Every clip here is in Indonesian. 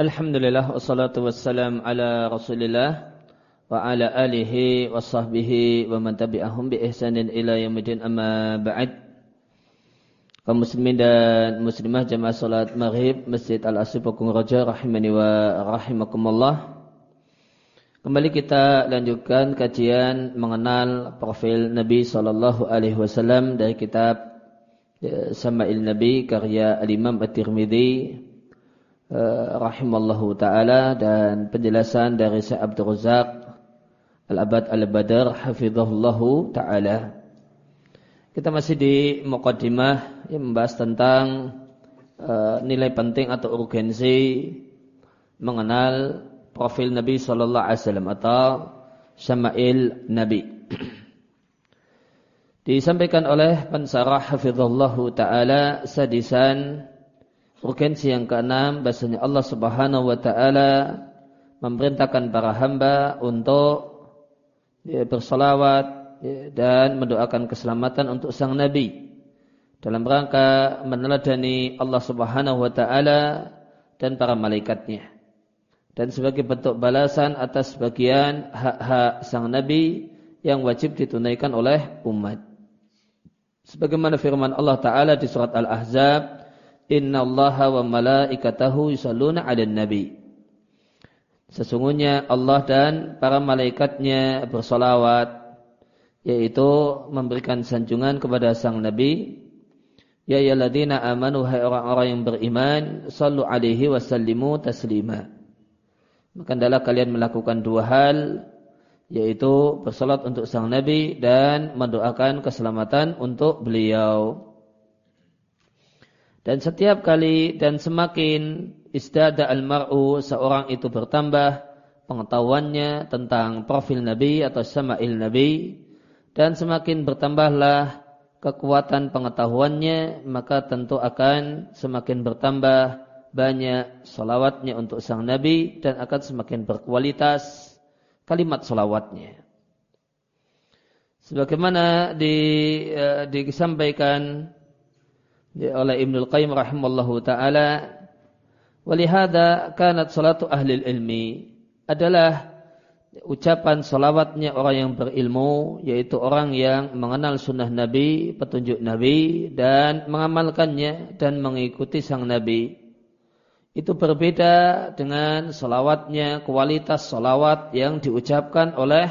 Alhamdulillah wassalatu wassalam ala Rasulillah wa ala alihi wa sahbihi wa man tabi'ahum bi ihsanin ila yaumil amma ba'd. Kaum muslimin dan muslimah jamaah salat Maghrib Masjid Al-Asif Pokong Raja rahimani wa rahimakumullah. Kembali kita lanjutkan kajian mengenal profil Nabi sallallahu alaihi wasallam dari kitab ya, Sama'il Nabi karya Al-Imam At-Tirmidzi Eh, rahimallahu taala dan penjelasan dari Syekh Abdul Razak Al-Abad Al-Badar hafizahullahu taala. Kita masih di muqaddimah yang membahas tentang uh, nilai penting atau urgensi mengenal profil Nabi sallallahu alaihi wasallam atau syama'il Nabi. Disampaikan oleh pensarah hafizahullahu taala sadisan Urgensi yang keenam bahasanya Allah Subhanahu wa taala memerintahkan para hamba untuk ya, bersolawat ya, dan mendoakan keselamatan untuk sang nabi. Dalam rangka meneladani Allah Subhanahu wa taala dan para malaikatnya. Dan sebagai bentuk balasan atas bagian hak-hak sang nabi yang wajib ditunaikan oleh umat. Sebagaimana firman Allah taala di surat Al-Ahzab Inna Allah wa malaikatahu yusalluna ala nabi. Sesungguhnya Allah dan para malaikatnya bersolawat yaitu memberikan sanjungan kepada sang nabi. Ya ayyuhalladzina amanu hai orang-orang yang beriman sallu alaihi wasallimu taslima. Maka adalah kalian melakukan dua hal yaitu bersolat untuk sang nabi dan mendoakan keselamatan untuk beliau dan setiap kali dan semakin istada al-mar'u seorang itu bertambah pengetahuannya tentang profil Nabi atau sama'il Nabi dan semakin bertambahlah kekuatan pengetahuannya maka tentu akan semakin bertambah banyak salawatnya untuk sang Nabi dan akan semakin berkualitas kalimat salawatnya. Sebagaimana di, uh, disampaikan oleh Ibnu Qayyim rahimallahu taala walihada kanat salatu ahli ilmi adalah ucapan salawatnya orang yang berilmu yaitu orang yang mengenal sunnah Nabi, petunjuk Nabi dan mengamalkannya dan mengikuti sang Nabi. Itu berbeda dengan salawatnya kualitas salawat yang diucapkan oleh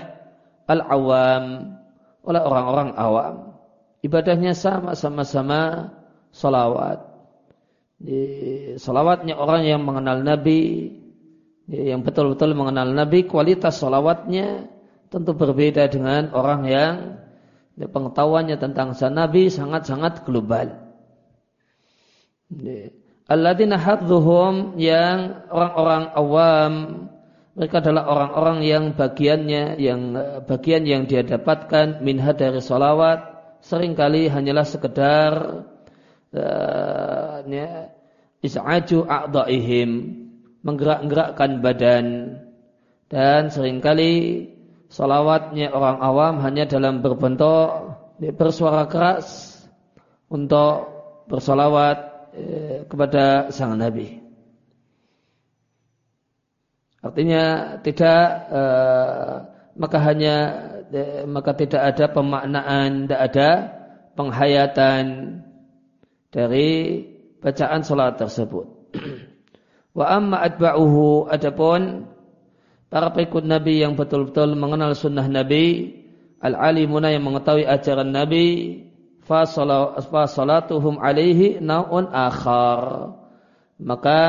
al-awam, oleh orang-orang awam. Ibadahnya sama sama-sama salawat. Salawatnya orang yang mengenal Nabi, yang betul-betul mengenal Nabi, kualitas salawatnya tentu berbeda dengan orang yang pengetahuannya tentang sang Nabi sangat-sangat global. Alladzina hadzuhum yang orang-orang awam mereka adalah orang-orang yang bagiannya yang bagian yang dia dapatkan minha dari salawat sering kali hanyalah sekedar uh, ya, is'aju a'dha'ihim menggerak-gerakkan badan dan sering kali salawatnya orang awam hanya dalam berbentuk ya, bersuara keras untuk bersolawat eh, kepada sang Nabi. Artinya tidak eh, maka hanya maka tidak ada pemaknaan, tidak ada penghayatan dari bacaan salat tersebut. Wa amma atba'uhu adapun para pengikut Nabi yang betul-betul mengenal sunnah Nabi, al-alimuna yang mengetahui ajaran Nabi, fa salatuhum alaihi naun akhar. Maka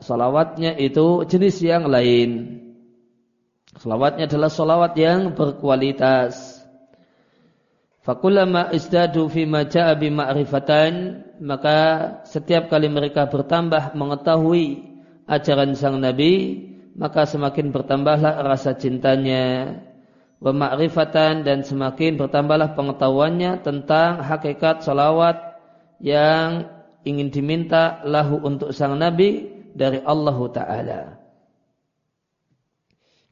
salawatnya itu jenis yang lain. Salawatnya adalah salawat yang berkualitas. Fakullama izdadu fi maja'a ma'rifatan maka setiap kali mereka bertambah mengetahui ajaran sang nabi maka semakin bertambahlah rasa cintanya wa ma'rifatan dan semakin bertambahlah pengetahuannya tentang hakikat salawat yang ingin diminta lahu untuk sang nabi dari Allah taala.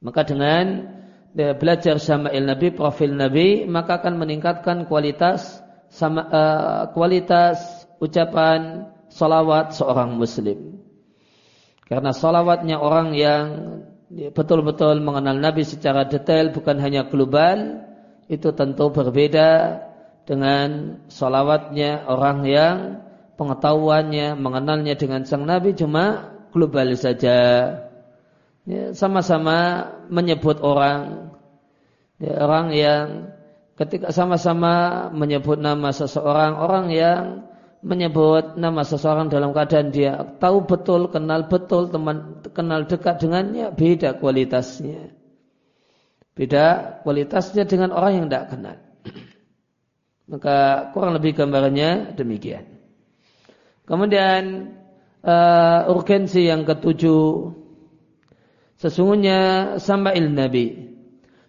Maka dengan belajar Syama'il Nabi, profil Nabi, maka akan meningkatkan kualitas sama uh, kualitas ucapan salawat seorang muslim. Karena salawatnya orang yang betul-betul mengenal Nabi secara detail bukan hanya global itu tentu berbeda dengan salawatnya orang yang pengetahuannya mengenalnya dengan sang Nabi cuma global saja ya, sama-sama menyebut orang ya, orang yang ketika sama-sama menyebut nama seseorang orang yang menyebut nama seseorang dalam keadaan dia tahu betul, kenal betul, teman kenal dekat dengannya, beda kualitasnya. Beda kualitasnya dengan orang yang tidak kenal. Maka kurang lebih gambarannya demikian. Kemudian uh, urgensi yang ketujuh, sesungguhnya sambail Nabi.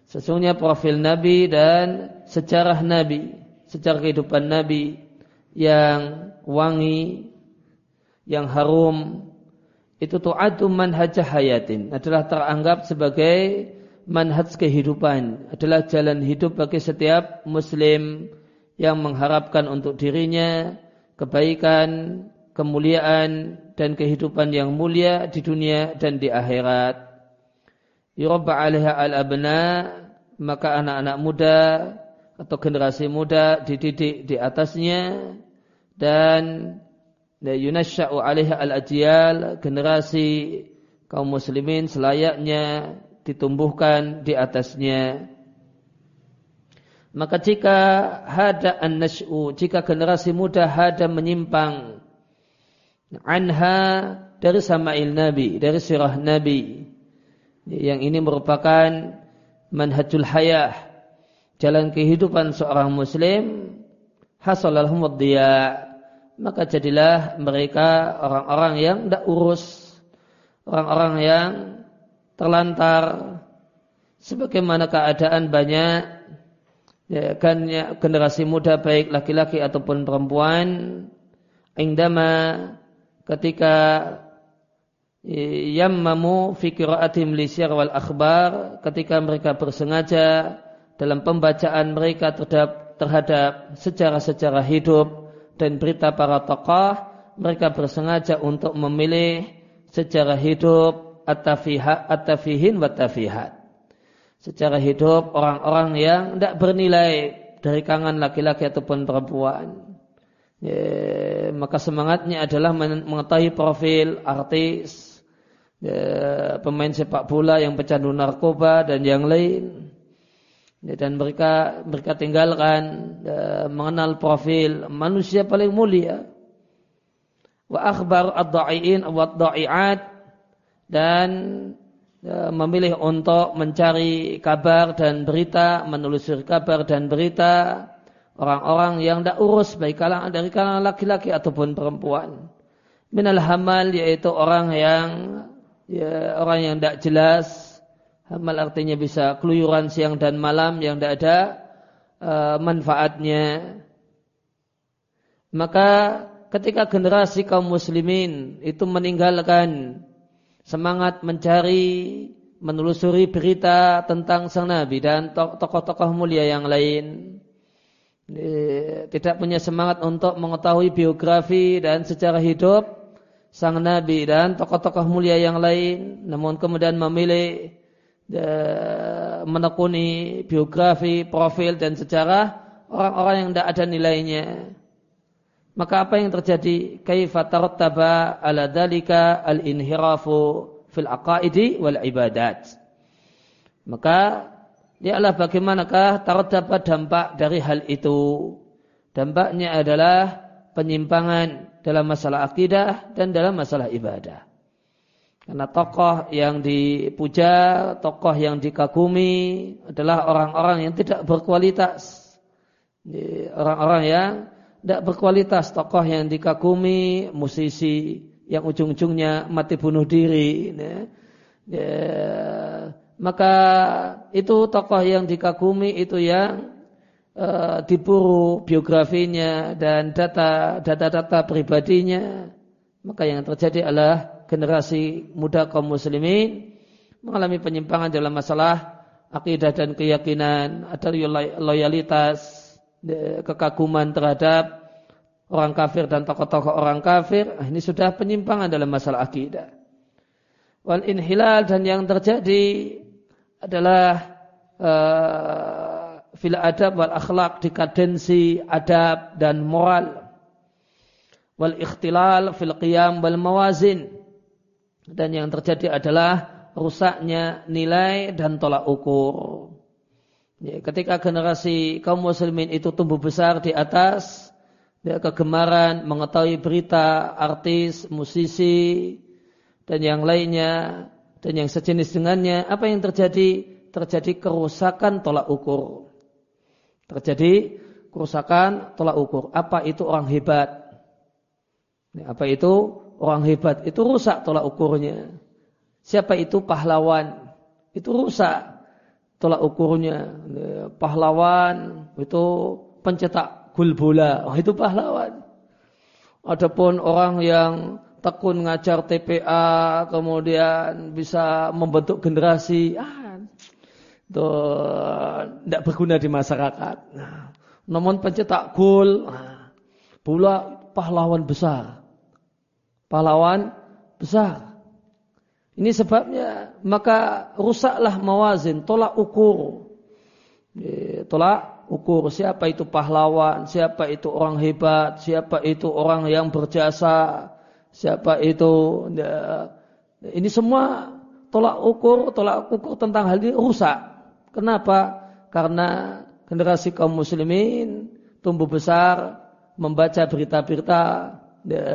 Sesungguhnya profil Nabi dan sejarah Nabi, sejarah kehidupan Nabi yang wangi, yang harum, itu tu'adu manhajah hayatin adalah teranggap sebagai manhaj kehidupan adalah jalan hidup bagi setiap muslim yang mengharapkan untuk dirinya kebaikan, kemuliaan dan kehidupan yang mulia di dunia dan di akhirat. Yurabba 'alaiha al-abna maka anak-anak muda atau generasi muda dididik di atasnya. Dan yunasya'u 'alaiha al-ajyal generasi kaum muslimin selayaknya ditumbuhkan di atasnya. Maka jika hada an-nash'u jika generasi muda hada menyimpang anha dari sama'il nabi dari sirah nabi yang ini merupakan manhajul hayah. Jalan kehidupan seorang muslim hasalalhum dia maka jadilah mereka orang-orang yang tidak urus orang-orang yang terlantar. Sebagaimana keadaan banyak ya, kan ya, generasi muda baik laki-laki ataupun perempuan indama ketika yammamu fi qiraatim li wal akhbar ketika mereka bersengaja dalam pembacaan mereka terhadap terhadap sejarah-sejarah hidup dan berita para tokoh mereka bersengaja untuk memilih sejarah hidup at-tafihin wa tafihat. Sejarah hidup orang-orang yang tidak bernilai dari kalangan laki-laki ataupun perempuan. Ya, maka semangatnya adalah mengetahui profil artis ya, pemain sepak bola yang pecandu narkoba dan yang lain. Ya, dan mereka mereka tinggalkan ya, mengenal profil manusia paling mulia. Wa akhbar ad-da'iin wa ad-da'iat. Dan ya, memilih untuk mencari kabar dan berita menelusuri kabar dan berita orang-orang yang tidak urus baik kalangan dari kalangan laki-laki ataupun perempuan. Minal hamal yaitu orang yang ya, orang yang tidak jelas hamal artinya bisa keluyuran siang dan malam yang tidak ada uh, manfaatnya. Maka ketika generasi kaum muslimin itu meninggalkan semangat mencari menelusuri berita tentang sang nabi dan tokoh-tokoh mulia yang lain tidak punya semangat untuk mengetahui biografi dan sejarah hidup sang nabi dan tokoh-tokoh mulia yang lain namun kemudian memilih uh, menekuni biografi, profil dan sejarah orang-orang yang tidak ada nilainya. Maka apa yang terjadi? Kaifa tarattaba ala dalika al-inhirafu fil aqaidi wal ibadat. Maka ialah bagaimanakah tarattaba dampak dari hal itu? Dampaknya adalah penyimpangan dalam masalah akidah dan dalam masalah ibadah. Karena tokoh yang dipuja, tokoh yang dikagumi adalah orang-orang yang tidak berkualitas. Orang-orang yang tidak berkualitas, tokoh yang dikagumi, musisi yang ujung-ujungnya mati bunuh diri. Ya. Ya. Maka itu tokoh yang dikagumi itu yang uh, diburu biografinya dan data data-data pribadinya, maka yang terjadi adalah generasi muda kaum muslimin mengalami penyimpangan dalam masalah akidah dan keyakinan, ada loyalitas, kekaguman terhadap orang kafir dan tokoh-tokoh orang kafir. Ah, ini sudah penyimpangan dalam masalah akidah. Wal inhilal dan yang terjadi adalah uh, fil adab wal akhlak dekadensi adab dan moral. Wal ikhtilal fil qiyam wal mawazin. Dan yang terjadi adalah rusaknya nilai dan tolak ukur. Ya, ketika generasi kaum muslimin itu tumbuh besar di atas ya, kegemaran mengetahui berita artis, musisi dan yang lainnya dan yang sejenis dengannya, apa yang terjadi? Terjadi kerusakan tolak ukur. Terjadi kerusakan tolak ukur. Apa itu orang hebat? Apa itu orang hebat? Itu rusak tolak ukurnya. Siapa itu pahlawan? Itu rusak tolak ukurnya. Pahlawan itu pencetak gol bola. Oh, itu pahlawan. Adapun orang yang tekun ngajar TPA, kemudian bisa membentuk generasi, ah, tidak berguna di masyarakat. Namun pencetak gol, nah, bola pahlawan besar. Pahlawan besar. Ini sebabnya maka rusaklah mawazin, tolak ukur. Tolak ukur siapa itu pahlawan, siapa itu orang hebat, siapa itu orang yang berjasa, siapa itu ya, ini semua tolak ukur, tolak ukur tentang hal ini rusak. Kenapa? Karena generasi kaum muslimin tumbuh besar membaca berita-berita ya,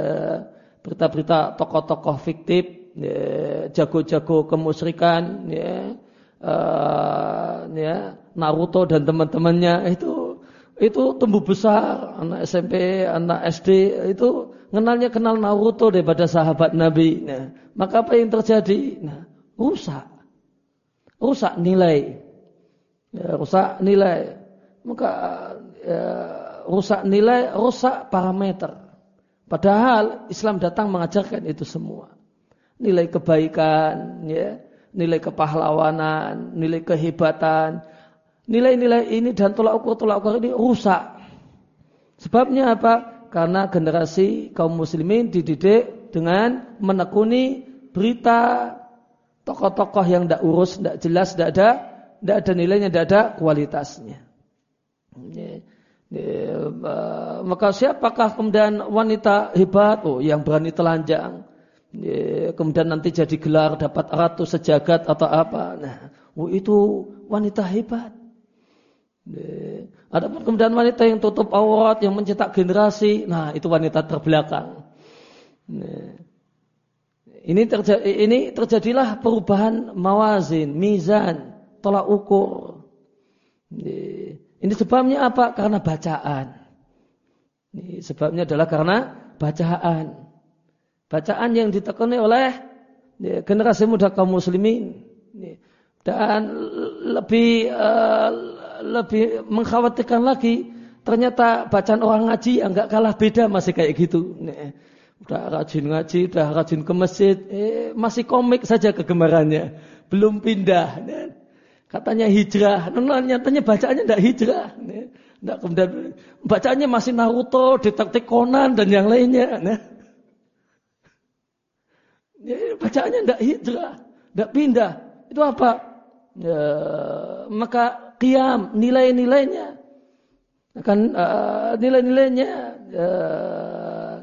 berita-berita tokoh-tokoh fiktif Ya, jago-jago kemusyrikan, ya, uh, ya, Naruto dan teman-temannya itu itu tumbuh besar anak SMP, anak SD itu kenalnya kenal Naruto daripada sahabat Nabi. Nah, maka apa yang terjadi? Nah, rusak, rusak nilai, ya, rusak nilai. Maka ya, rusak nilai, rusak parameter. Padahal Islam datang mengajarkan itu semua nilai kebaikan, ya, nilai kepahlawanan, nilai kehebatan. Nilai-nilai ini dan tolak ukur tolak ukur ini rusak. Sebabnya apa? Karena generasi kaum muslimin dididik dengan menekuni berita tokoh-tokoh yang tidak urus, tidak jelas, tidak ada, tidak ada nilainya, tidak ada kualitasnya. Ya. Ya, maka siapakah kemudian wanita hebat? Oh, yang berani telanjang kemudian nanti jadi gelar dapat ratu sejagat atau apa. Nah, oh itu wanita hebat. Adapun kemudian wanita yang tutup aurat, yang mencetak generasi, nah itu wanita terbelakang. Ini terjadi, ini terjadilah perubahan mawazin, mizan, tolak ukur. Ini sebabnya apa? Karena bacaan. Ini sebabnya adalah karena bacaan bacaan yang ditekuni oleh generasi muda kaum muslimin dan lebih uh, lebih mengkhawatirkan lagi ternyata bacaan orang ngaji yang nggak kalah beda masih kayak gitu udah rajin ngaji udah rajin ke masjid eh, masih komik saja kegemarannya belum pindah. Katanya hijrah nah, nyatanya bacaannya tidak hijrah. Nggak, kemudian bacaannya masih Naruto, Detektif Conan dan yang lainnya. Nah. Ya, bacaannya tidak hijrah, tidak pindah. Itu apa? Ya, maka kiam nilai-nilainya akan uh, nilai-nilainya uh,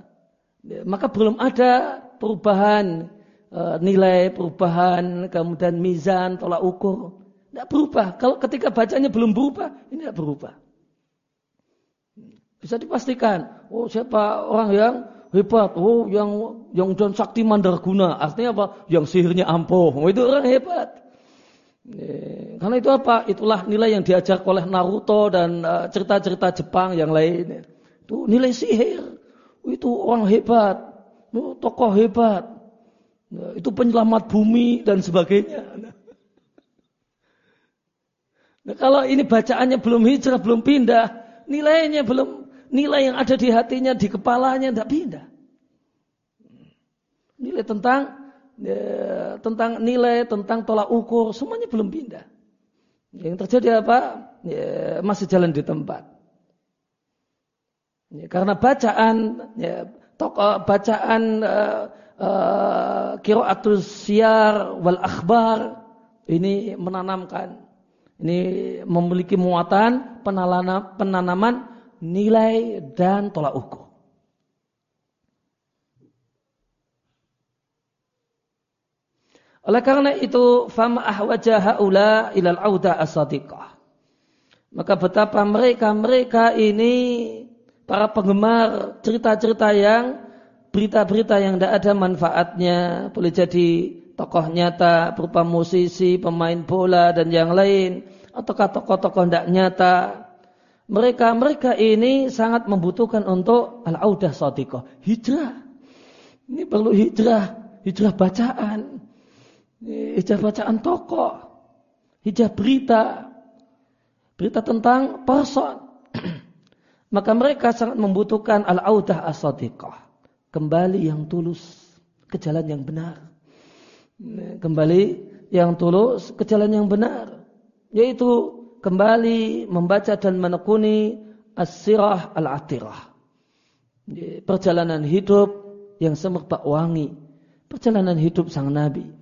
maka belum ada perubahan uh, nilai, perubahan kemudian mizan, tolak ukur. Tidak berubah. Kalau ketika bacanya belum berubah, ini tidak berubah. Bisa dipastikan, oh siapa orang yang hebat. Oh, yang yang dan sakti mandarguna. Artinya apa? Yang sihirnya ampuh. Oh, itu orang hebat. Eh, karena itu apa? Itulah nilai yang diajar oleh Naruto dan eh, cerita-cerita uh, Jepang yang lain. Itu nilai sihir. Itu orang hebat. Itu tokoh hebat. Nah, itu penyelamat bumi dan sebagainya. Nah, kalau ini bacaannya belum hijrah, belum pindah, nilainya belum nilai yang ada di hatinya, di kepalanya tidak pindah. Nilai tentang ya, tentang nilai, tentang tolak ukur, semuanya belum pindah. Yang terjadi apa? Ya, masih jalan di tempat. Ya, karena bacaan, ya, tokoh bacaan uh, uh, siar wal akhbar ini menanamkan ini memiliki muatan penanaman nilai dan tolak ukur. Oleh karena itu, fama ahwaja haula ilal auda asadiqah. Maka betapa mereka-mereka ini para penggemar cerita-cerita yang berita-berita yang tidak ada manfaatnya. Boleh jadi tokoh nyata berupa musisi, pemain bola dan yang lain. Ataukah tokoh-tokoh tidak nyata. Mereka-mereka ini sangat membutuhkan untuk al-audah sadiqah. Hijrah. Ini perlu hijrah. Hijrah bacaan hijab bacaan tokoh, hijab berita, berita tentang person. Maka mereka sangat membutuhkan al-audah as-sadiqah. Kembali yang tulus ke jalan yang benar. Kembali yang tulus ke jalan yang benar. Yaitu kembali membaca dan menekuni as-sirah al-atirah. Perjalanan hidup yang semerbak wangi. Perjalanan hidup sang Nabi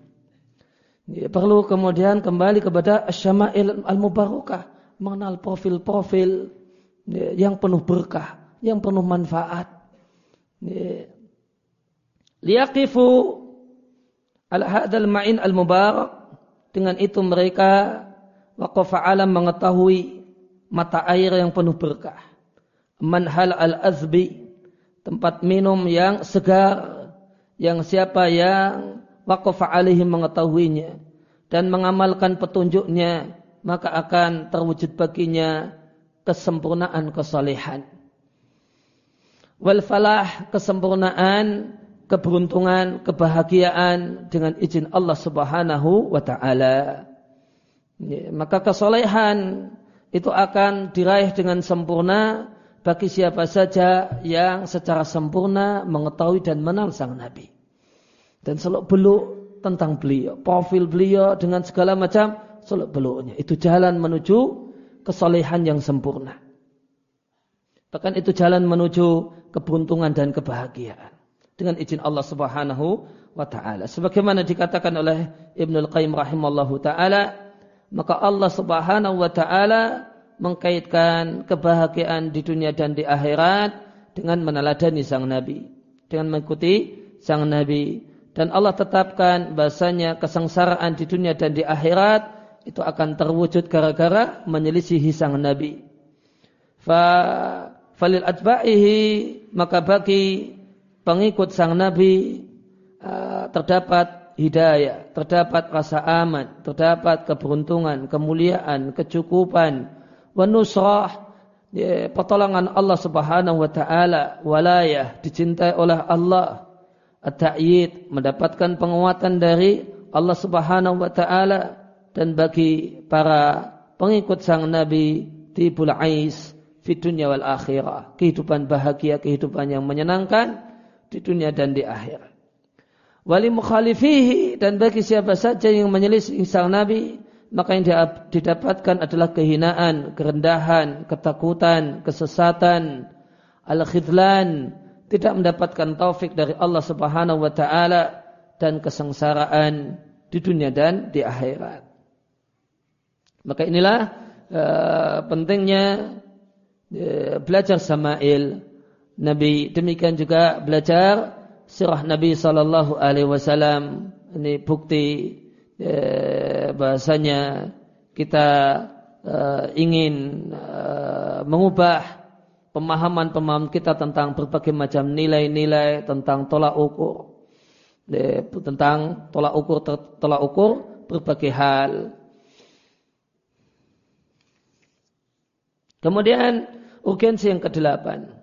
perlu kemudian kembali kepada syama'il al-mubarakah. Mengenal profil-profil ya, yang penuh berkah, yang penuh manfaat. Ya. Liyaqifu al-hadal ma'in al-mubarak. Dengan itu mereka waqafa alam mengetahui mata air yang penuh berkah. Manhal al-azbi. Tempat minum yang segar. Yang siapa yang waqafa alaihi mengetahuinya dan mengamalkan petunjuknya maka akan terwujud baginya kesempurnaan kesalehan wal falah kesempurnaan keberuntungan kebahagiaan dengan izin Allah Subhanahu wa taala maka kesalehan itu akan diraih dengan sempurna bagi siapa saja yang secara sempurna mengetahui dan mengenal sang Nabi dan seluk beluk tentang beliau, profil beliau dengan segala macam seluk beluknya. Itu jalan menuju kesolehan yang sempurna. Bahkan itu jalan menuju keberuntungan dan kebahagiaan. Dengan izin Allah subhanahu wa ta'ala. Sebagaimana dikatakan oleh Ibnul Qayyim rahimallahu ta'ala. Maka Allah subhanahu wa ta'ala mengkaitkan kebahagiaan di dunia dan di akhirat dengan meneladani sang Nabi. Dengan mengikuti sang Nabi. Dan Allah tetapkan bahasanya kesengsaraan di dunia dan di akhirat itu akan terwujud gara-gara menyelisihi sang Nabi. Fa falil atba'ihi maka bagi pengikut sang Nabi uh, terdapat hidayah, terdapat rasa aman, terdapat keberuntungan, kemuliaan, kecukupan, wa nusrah, ya, pertolongan Allah Subhanahu wa taala, walayah dicintai oleh Allah. At-ta'yid mendapatkan penguatan dari Allah Subhanahu wa taala. Dan bagi para pengikut sang nabi tibul ais di dunia wal akhirah. Kehidupan bahagia kehidupan yang menyenangkan di dunia dan di akhirat wali mukhalifihi dan bagi siapa saja yang menyelisih sang nabi maka yang didapatkan adalah kehinaan, kerendahan, ketakutan, kesesatan, al-khidlan, tidak mendapatkan taufik dari Allah Subhanahu wa taala dan kesengsaraan di dunia dan di akhirat. Maka inilah uh, pentingnya uh, belajar Samail Nabi demikian juga belajar sirah Nabi sallallahu alaihi wasallam. Ini bukti uh, bahasanya kita uh, ingin uh, mengubah pemahaman-pemahaman kita tentang berbagai macam nilai-nilai tentang tolak ukur. Tentang tolak ukur tolak ukur berbagai hal. Kemudian urgensi yang kedelapan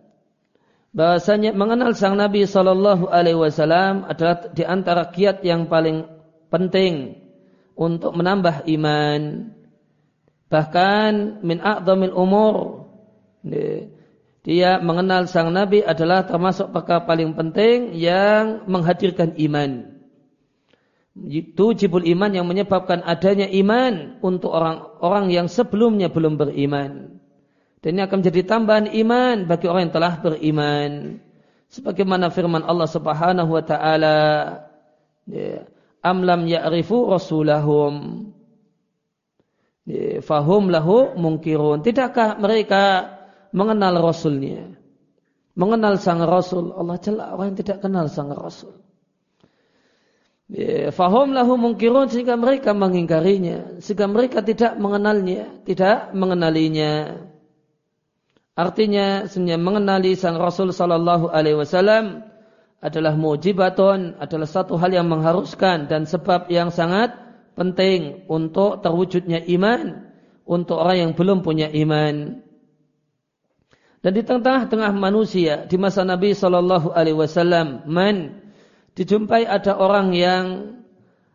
bahasanya mengenal sang Nabi Shallallahu Alaihi Wasallam adalah di antara kiat yang paling penting untuk menambah iman. Bahkan min a'zamil umur dia mengenal sang Nabi adalah termasuk perkara paling penting yang menghadirkan iman. Itu jibul iman yang menyebabkan adanya iman untuk orang-orang yang sebelumnya belum beriman. Dan ini akan menjadi tambahan iman bagi orang yang telah beriman. Sebagaimana firman Allah Subhanahu wa taala, ya, am lam ya'rifu rasulahum ya, fahum lahu mungkirun. Tidakkah mereka mengenal rasulnya? Mengenal sang rasul. Allah celak orang yang tidak kenal sang rasul. Ya, fahum lahu mungkirun sehingga mereka mengingkarinya. Sehingga mereka tidak mengenalnya. Tidak mengenalinya. Artinya sebenarnya mengenali sang Rasul Sallallahu Alaihi Wasallam adalah mujibatun, adalah satu hal yang mengharuskan dan sebab yang sangat penting untuk terwujudnya iman untuk orang yang belum punya iman. Dan di tengah-tengah manusia di masa Nabi Sallallahu Alaihi Wasallam, man dijumpai ada orang yang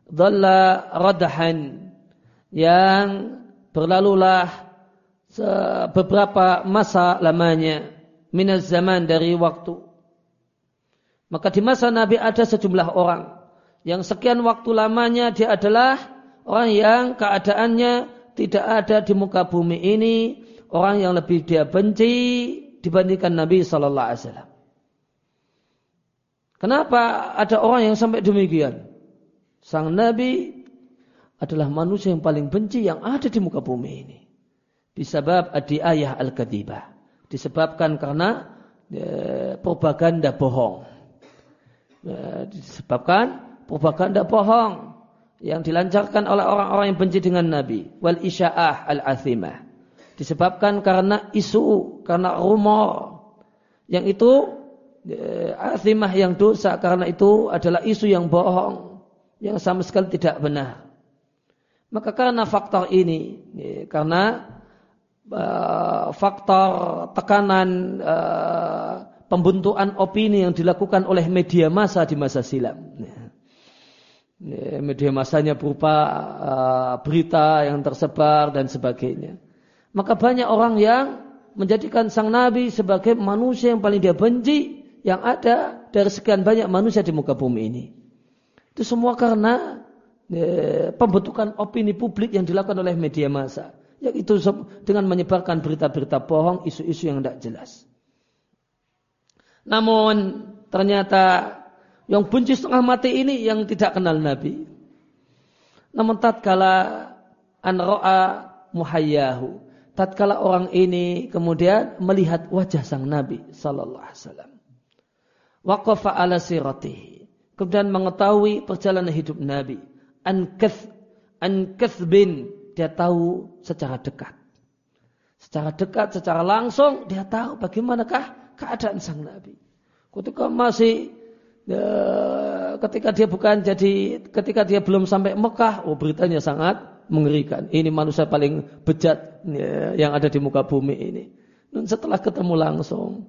dalla radahan yang berlalulah beberapa masa lamanya minaz zaman dari waktu. Maka di masa Nabi ada sejumlah orang yang sekian waktu lamanya dia adalah orang yang keadaannya tidak ada di muka bumi ini, orang yang lebih dia benci dibandingkan Nabi Sallallahu Alaihi Wasallam. Kenapa ada orang yang sampai demikian? Sang Nabi adalah manusia yang paling benci yang ada di muka bumi ini. Disebab adi ayah al-kadibah. Disebabkan karena ya, propaganda bohong. Ya, disebabkan propaganda bohong yang dilancarkan oleh orang-orang yang benci dengan Nabi. Wal isya'ah al-athimah. Disebabkan karena isu, karena rumor. Yang itu ya, athimah yang dosa karena itu adalah isu yang bohong. Yang sama sekali tidak benar. Maka karena faktor ini, ya, karena uh, faktor tekanan uh, pembentukan opini yang dilakukan oleh media massa di masa silam. Ya, media massanya berupa uh, berita yang tersebar dan sebagainya. Maka banyak orang yang menjadikan sang nabi sebagai manusia yang paling dia benci yang ada dari sekian banyak manusia di muka bumi ini. Itu semua karena ya, pembentukan opini publik yang dilakukan oleh media massa yaitu dengan menyebarkan berita-berita bohong, isu-isu yang tidak jelas. Namun ternyata yang benci setengah mati ini yang tidak kenal Nabi. Namun tatkala anroa muhayyahu, tatkala orang ini kemudian melihat wajah sang Nabi sallallahu alaihi wasallam. Waqafa ala siratihi. Kemudian mengetahui perjalanan hidup Nabi. An kath an kathbin dia tahu secara dekat. Secara dekat, secara langsung dia tahu bagaimanakah keadaan sang Nabi. Ketika masih ya, ketika dia bukan jadi ketika dia belum sampai Mekah, oh beritanya sangat mengerikan. Ini manusia paling bejat ya, yang ada di muka bumi ini. Dan setelah ketemu langsung,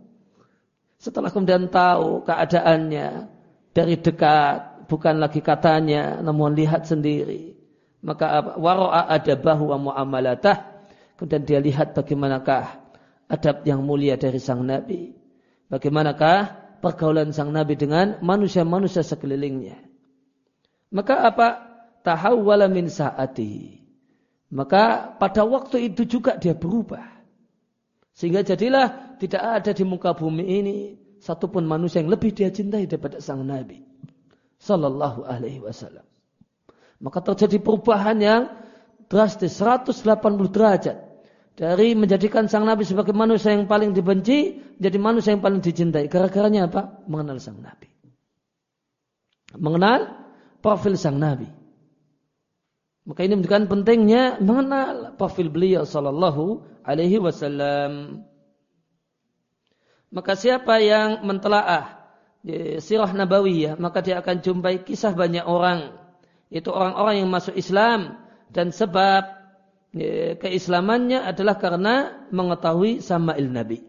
setelah kemudian tahu keadaannya dari dekat, bukan lagi katanya, namun lihat sendiri maka waro'a adabahu wa mu'amalatah. Kemudian dia lihat bagaimanakah adab yang mulia dari sang Nabi. Bagaimanakah pergaulan sang Nabi dengan manusia-manusia sekelilingnya. Maka apa? Tahawwala min sa'ati. Maka pada waktu itu juga dia berubah. Sehingga jadilah tidak ada di muka bumi ini satupun manusia yang lebih dia cintai daripada sang Nabi. Sallallahu alaihi wasallam. Maka terjadi perubahan yang drastis 180 derajat. Dari menjadikan sang Nabi sebagai manusia yang paling dibenci, jadi manusia yang paling dicintai. Gara-garanya apa? Mengenal sang Nabi. Mengenal profil sang Nabi. Maka ini menunjukkan pentingnya mengenal profil beliau sallallahu alaihi wasallam. Maka siapa yang mentelaah sirah nabawiyah, maka dia akan jumpai kisah banyak orang itu orang-orang yang masuk Islam. Dan sebab ya, keislamannya adalah karena mengetahui sama'il Nabi,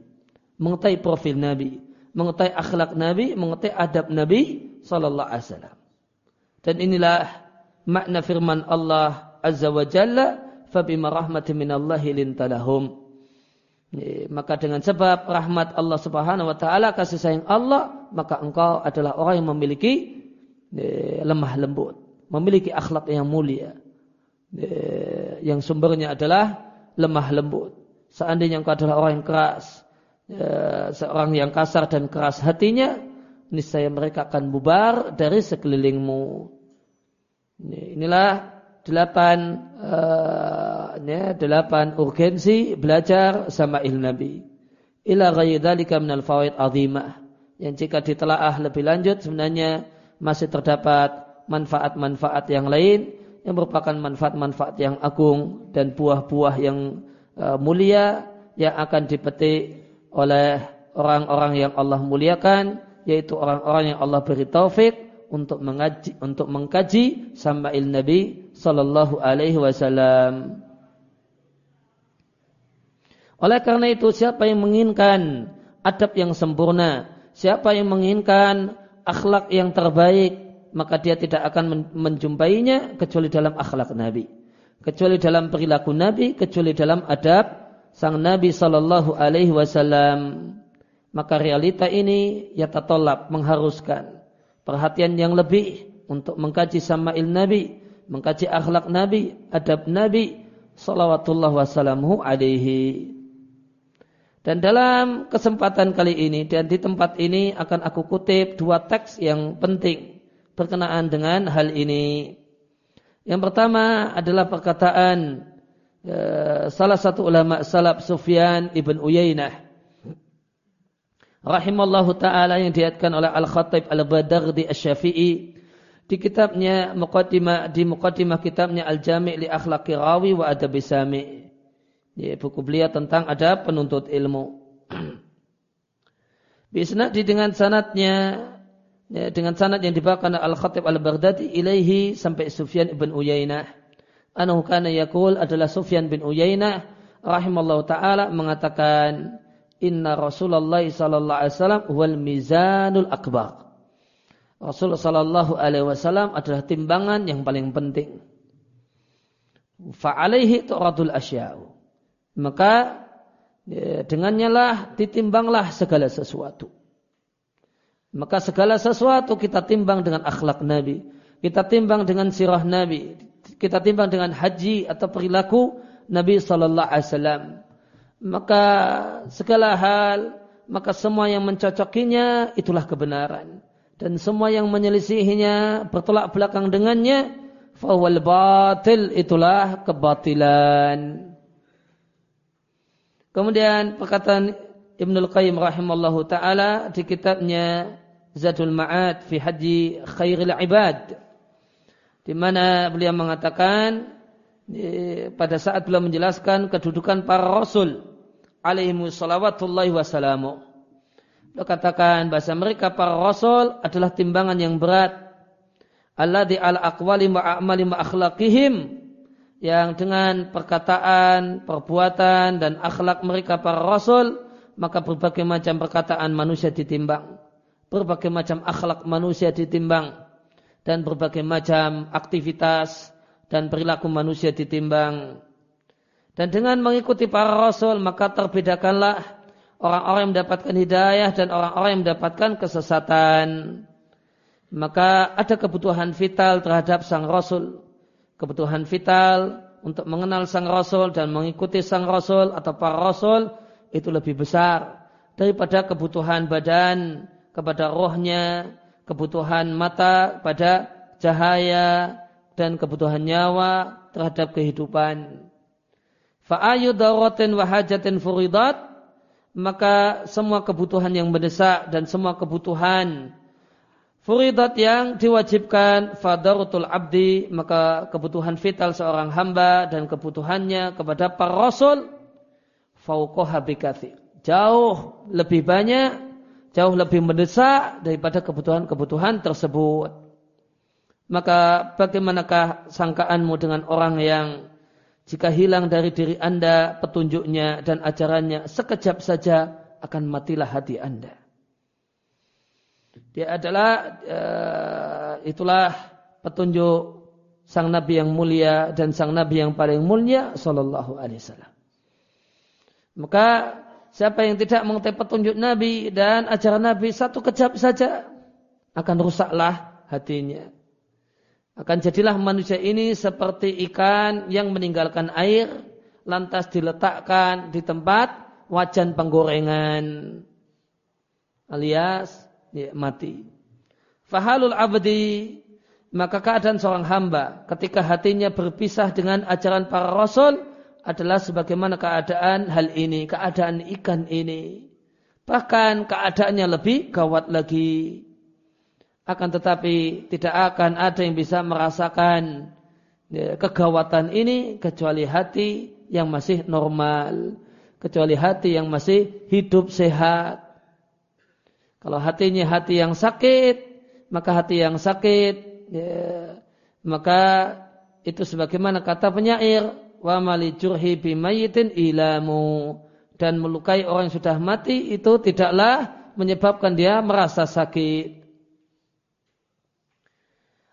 mengetahui profil Nabi, mengetahui akhlak Nabi, mengetahui adab Nabi sallallahu alaihi wasallam. Dan inilah makna firman Allah Azza wa Jalla, "Fabima rahmatin minallahi lintalahum." Ya, maka dengan sebab rahmat Allah Subhanahu wa taala, kasih sayang Allah, maka engkau adalah orang yang memiliki ya, lemah lembut memiliki akhlak yang mulia. Yang sumbernya adalah lemah lembut. Seandainya engkau adalah orang yang keras, ya, seorang yang kasar dan keras hatinya, niscaya mereka akan bubar dari sekelilingmu. Inilah delapan ya, delapan urgensi belajar sama il Nabi. Ila ghairi dzalika minal fawaid azimah. Yang jika ditelaah lebih lanjut sebenarnya masih terdapat manfaat-manfaat yang lain yang merupakan manfaat-manfaat yang agung dan buah-buah yang uh, mulia yang akan dipetik oleh orang-orang yang Allah muliakan yaitu orang-orang yang Allah beri taufik untuk mengaji untuk mengkaji sama'il Nabi sallallahu alaihi wasallam. Oleh karena itu siapa yang menginginkan adab yang sempurna, siapa yang menginginkan akhlak yang terbaik, maka dia tidak akan menjumpainya kecuali dalam akhlak Nabi, kecuali dalam perilaku Nabi, kecuali dalam adab sang Nabi Sallallahu Alaihi Wasallam. Maka realita ini ya tatolab mengharuskan perhatian yang lebih untuk mengkaji sama'il Nabi, mengkaji akhlak Nabi, adab Nabi Salawatullah wasallamu alaihi. Dan dalam kesempatan kali ini dan di tempat ini akan aku kutip dua teks yang penting berkenaan dengan hal ini. Yang pertama adalah perkataan ya, salah satu ulama salaf Sufyan ibn Uyainah rahimallahu taala yang diatkan oleh Al-Khatib Al-Badardi Asy-Syafi'i di kitabnya muqaddimah di muqaddimah kitabnya Al-Jami' li Akhlaqi Rawi wa Adab Sami. Ya, buku beliau tentang adab penuntut ilmu. Bisnadi dengan sanatnya ya, dengan sanad yang dibawakan Al-Khatib Al-Baghdadi ilaihi sampai Sufyan bin Uyainah. Anahu kana yakul adalah Sufyan bin Uyainah rahimallahu taala mengatakan inna Rasulullah sallallahu alaihi wasallam wal mizanul akbar. Rasulullah sallallahu alaihi wasallam adalah timbangan yang paling penting. Fa'alaihi tu'radul asya'u. Maka ya, dengannya lah ditimbanglah segala sesuatu. Maka segala sesuatu kita timbang dengan akhlak Nabi. Kita timbang dengan sirah Nabi. Kita timbang dengan haji atau perilaku Nabi Sallallahu Alaihi Wasallam. Maka segala hal, maka semua yang mencocokinya itulah kebenaran. Dan semua yang menyelisihinya bertolak belakang dengannya, fawal batil itulah kebatilan. Kemudian perkataan Ibnul Qayyim rahimallahu taala di kitabnya Zadul Ma'ad fi Haji Khairil Ibad. Di mana beliau mengatakan pada saat beliau menjelaskan kedudukan para rasul alaihi salawatullahi wassalamu. Beliau katakan bahasa mereka para rasul adalah timbangan yang berat. Alladhi ala aqwali wa a'mali wa akhlaqihim yang dengan perkataan, perbuatan dan akhlak mereka para rasul maka berbagai macam perkataan manusia ditimbang berbagai macam akhlak manusia ditimbang dan berbagai macam aktivitas dan perilaku manusia ditimbang. Dan dengan mengikuti para rasul maka terbedakanlah orang-orang yang mendapatkan hidayah dan orang-orang yang mendapatkan kesesatan. Maka ada kebutuhan vital terhadap sang rasul. Kebutuhan vital untuk mengenal sang rasul dan mengikuti sang rasul atau para rasul itu lebih besar daripada kebutuhan badan kepada rohnya, kebutuhan mata pada cahaya dan kebutuhan nyawa terhadap kehidupan. Fa'ayu dawatin wahajatin furidat maka semua kebutuhan yang mendesak dan semua kebutuhan furidat yang diwajibkan fadarutul abdi maka kebutuhan vital seorang hamba dan kebutuhannya kepada para rasul bikathir jauh lebih banyak jauh lebih mendesak daripada kebutuhan-kebutuhan tersebut. Maka bagaimanakah sangkaanmu dengan orang yang jika hilang dari diri anda petunjuknya dan ajarannya sekejap saja akan matilah hati anda. Dia adalah uh, itulah petunjuk sang nabi yang mulia dan sang nabi yang paling mulia sallallahu alaihi wasallam. Maka Siapa yang tidak mengetahui petunjuk Nabi dan ajaran Nabi satu kejap saja akan rusaklah hatinya. Akan jadilah manusia ini seperti ikan yang meninggalkan air lantas diletakkan di tempat wajan penggorengan alias ya, mati. Fahalul abdi maka keadaan seorang hamba ketika hatinya berpisah dengan ajaran para rasul adalah sebagaimana keadaan hal ini, keadaan ikan ini. Bahkan keadaannya lebih gawat lagi. Akan tetapi tidak akan ada yang bisa merasakan ya, kegawatan ini kecuali hati yang masih normal, kecuali hati yang masih hidup sehat. Kalau hatinya hati yang sakit, maka hati yang sakit, ya, maka itu sebagaimana kata penyair, wa mali jurhi bimayitin ilamu dan melukai orang yang sudah mati itu tidaklah menyebabkan dia merasa sakit.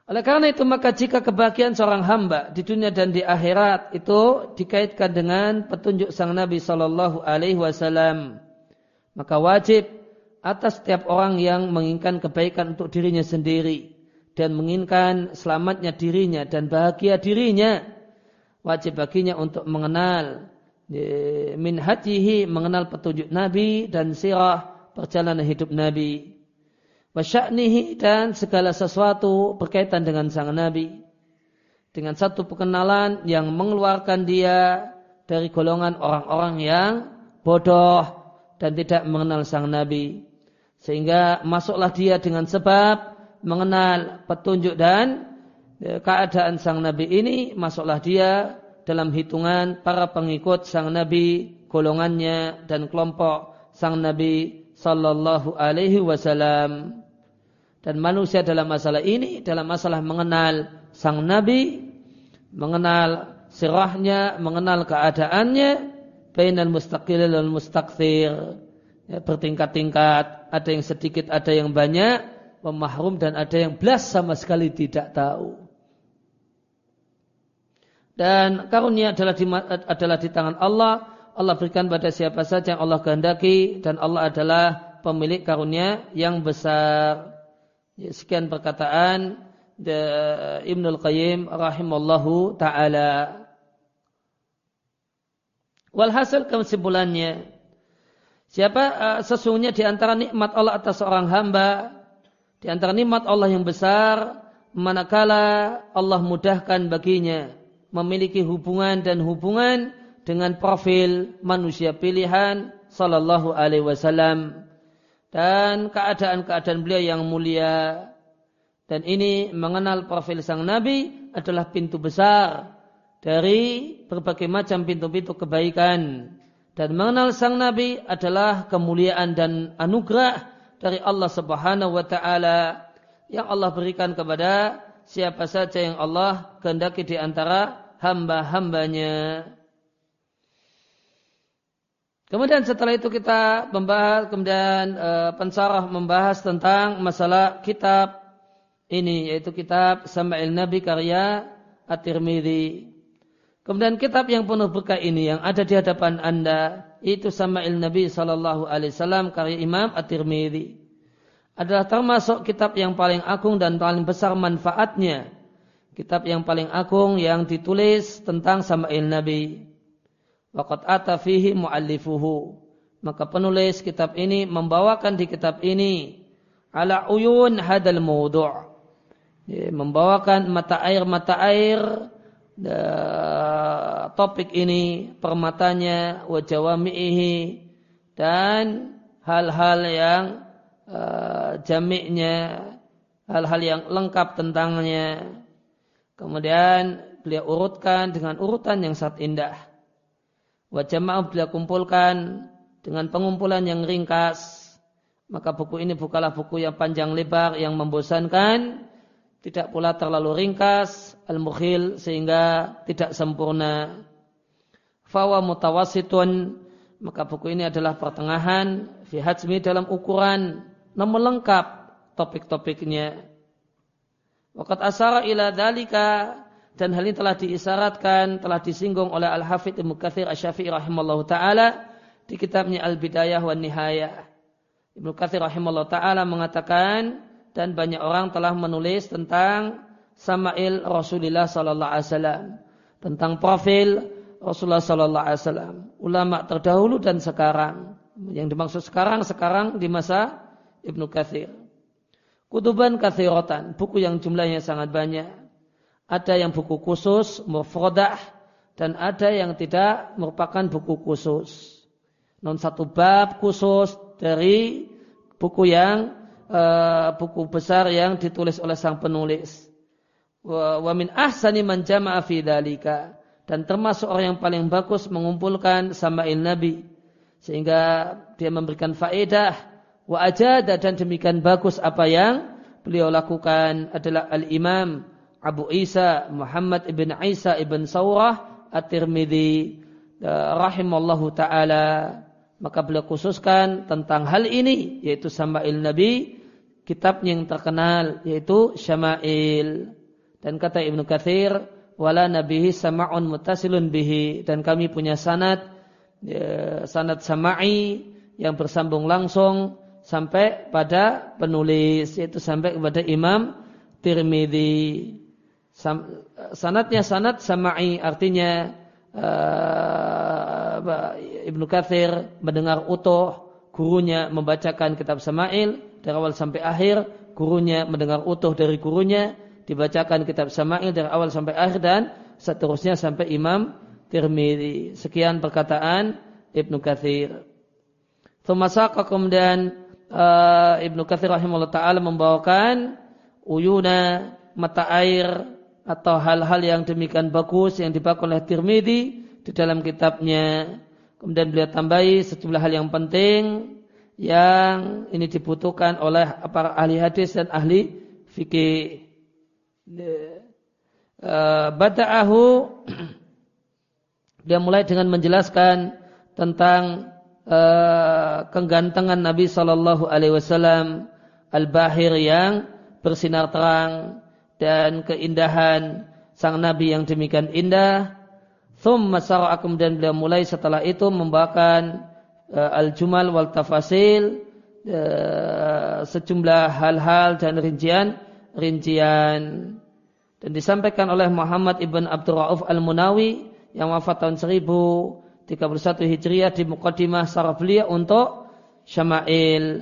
Oleh karena itu maka jika kebahagiaan seorang hamba di dunia dan di akhirat itu dikaitkan dengan petunjuk sang Nabi Shallallahu Alaihi Wasallam, maka wajib atas setiap orang yang menginginkan kebaikan untuk dirinya sendiri dan menginginkan selamatnya dirinya dan bahagia dirinya, wajib baginya untuk mengenal min hajihi mengenal petunjuk Nabi dan sirah perjalanan hidup Nabi wasya'nihi dan segala sesuatu berkaitan dengan sang Nabi. Dengan satu pengenalan yang mengeluarkan dia dari golongan orang-orang yang bodoh dan tidak mengenal sang Nabi. Sehingga masuklah dia dengan sebab mengenal petunjuk dan keadaan sang Nabi ini, masuklah dia dalam hitungan para pengikut sang Nabi, golongannya dan kelompok sang Nabi sallallahu alaihi wasallam. Dan manusia dalam masalah ini, dalam masalah mengenal sang Nabi, mengenal sirahnya, mengenal keadaannya, bainal mustaqil dan mustakthir. Ya, bertingkat-tingkat, ada yang sedikit, ada yang banyak, pemahrum dan ada yang belas sama sekali tidak tahu. Dan karunia adalah di, adalah di tangan Allah. Allah berikan pada siapa saja yang Allah kehendaki dan Allah adalah pemilik karunia yang besar. Ya, sekian perkataan Ibnul Qayyim rahimallahu taala. Walhasil kesimpulannya, siapa uh, sesungguhnya di antara nikmat Allah atas seorang hamba, di antara nikmat Allah yang besar, manakala Allah mudahkan baginya memiliki hubungan dan hubungan dengan profil manusia pilihan sallallahu alaihi wasallam dan keadaan-keadaan beliau yang mulia. Dan ini mengenal profil sang Nabi adalah pintu besar dari berbagai macam pintu-pintu kebaikan. Dan mengenal sang Nabi adalah kemuliaan dan anugerah dari Allah Subhanahu wa taala yang Allah berikan kepada siapa saja yang Allah kehendaki di antara hamba-hambanya. Kemudian setelah itu kita membahas kemudian e, pensarah membahas tentang masalah kitab ini yaitu kitab Sama'il Nabi karya At-Tirmidzi. Kemudian kitab yang penuh berkah ini yang ada di hadapan Anda itu Sama'il Nabi sallallahu alaihi wasallam karya Imam At-Tirmidzi. Adalah termasuk kitab yang paling agung dan paling besar manfaatnya. Kitab yang paling agung yang ditulis tentang Sama'il Nabi. Waqat ata muallifuhu. Maka penulis kitab ini membawakan di kitab ini ala uyun hadal mawdu' membawakan mata air mata air topik ini permatanya wajawamihi dan hal-hal yang uh, jamiknya hal-hal yang lengkap tentangnya kemudian beliau urutkan dengan urutan yang sangat indah Wajah maaf beliau kumpulkan dengan pengumpulan yang ringkas. Maka buku ini bukalah buku yang panjang lebar yang membosankan. Tidak pula terlalu ringkas. Al-Mukhil sehingga tidak sempurna. Fawa mutawasitun. Maka buku ini adalah pertengahan. Fi hajmi dalam ukuran. Namun lengkap topik-topiknya. Wakat asara ila dalika dan hal ini telah diisyaratkan, telah disinggung oleh Al-Hafidh Ibnu Katsir Asy-Syafi'i taala di kitabnya Al-Bidayah wan Nihayah. Ibnu Katsir rahimallahu taala mengatakan dan banyak orang telah menulis tentang Sama'il Rasulullah sallallahu alaihi wasallam, tentang profil Rasulullah Sallallahu Alaihi Wasallam, ulama terdahulu dan sekarang. Yang dimaksud sekarang sekarang di masa Ibnu Kathir. Kutuban kathirotan, buku yang jumlahnya sangat banyak. Ada yang buku khusus, mufrodah, dan ada yang tidak merupakan buku khusus. Non satu bab khusus dari buku yang uh, buku besar yang ditulis oleh sang penulis. Wa min ahsani man jama'a fi dalika dan termasuk orang yang paling bagus mengumpulkan sama'il Nabi sehingga dia memberikan faedah wa ajada dan demikian bagus apa yang beliau lakukan adalah al-Imam Abu Isa Muhammad ibn Isa ibn Saurah At-Tirmidzi rahimallahu taala. Maka beliau khususkan tentang hal ini yaitu sama'il Nabi kitab yang terkenal yaitu Syama'il. Dan kata Ibnu Katsir wala nabihi sama'un mutasilun bihi. Dan kami punya sanad ya, sanad sama'i yang bersambung langsung sampai pada penulis yaitu sampai kepada Imam Tirmidzi. Sanatnya sanad sama'i artinya uh, Ibnu Katsir mendengar utuh gurunya membacakan kitab Sama'il dari awal sampai akhir, gurunya mendengar utuh dari gurunya dibacakan kitab Sama'il dari awal sampai akhir dan seterusnya sampai Imam Tirmidzi. Sekian perkataan Ibnu Katsir. Thumasaka kemudian uh, Ibnu Katsir rahimahullah taala membawakan uyuna mata air atau hal-hal yang demikian bagus yang dibawakan oleh Tirmidzi di dalam kitabnya. Kemudian beliau tambahi sejumlah hal yang penting yang ini dibutuhkan oleh para ahli hadis dan ahli fikih. Eh, bada'ahu dia mulai dengan menjelaskan tentang uh, kegantengan Nabi Shallallahu Alaihi Wasallam al-bahir yang bersinar terang dan keindahan sang Nabi yang demikian indah. Thumma sara'a kemudian beliau mulai setelah itu membawakan uh, al-jumal wal tafasil uh, sejumlah hal-hal dan rincian rincian dan disampaikan oleh Muhammad ibn Abdul Rauf al-Munawi yang wafat tahun 1031 Hijriah di Muqaddimah sarah beliau untuk Syama'il.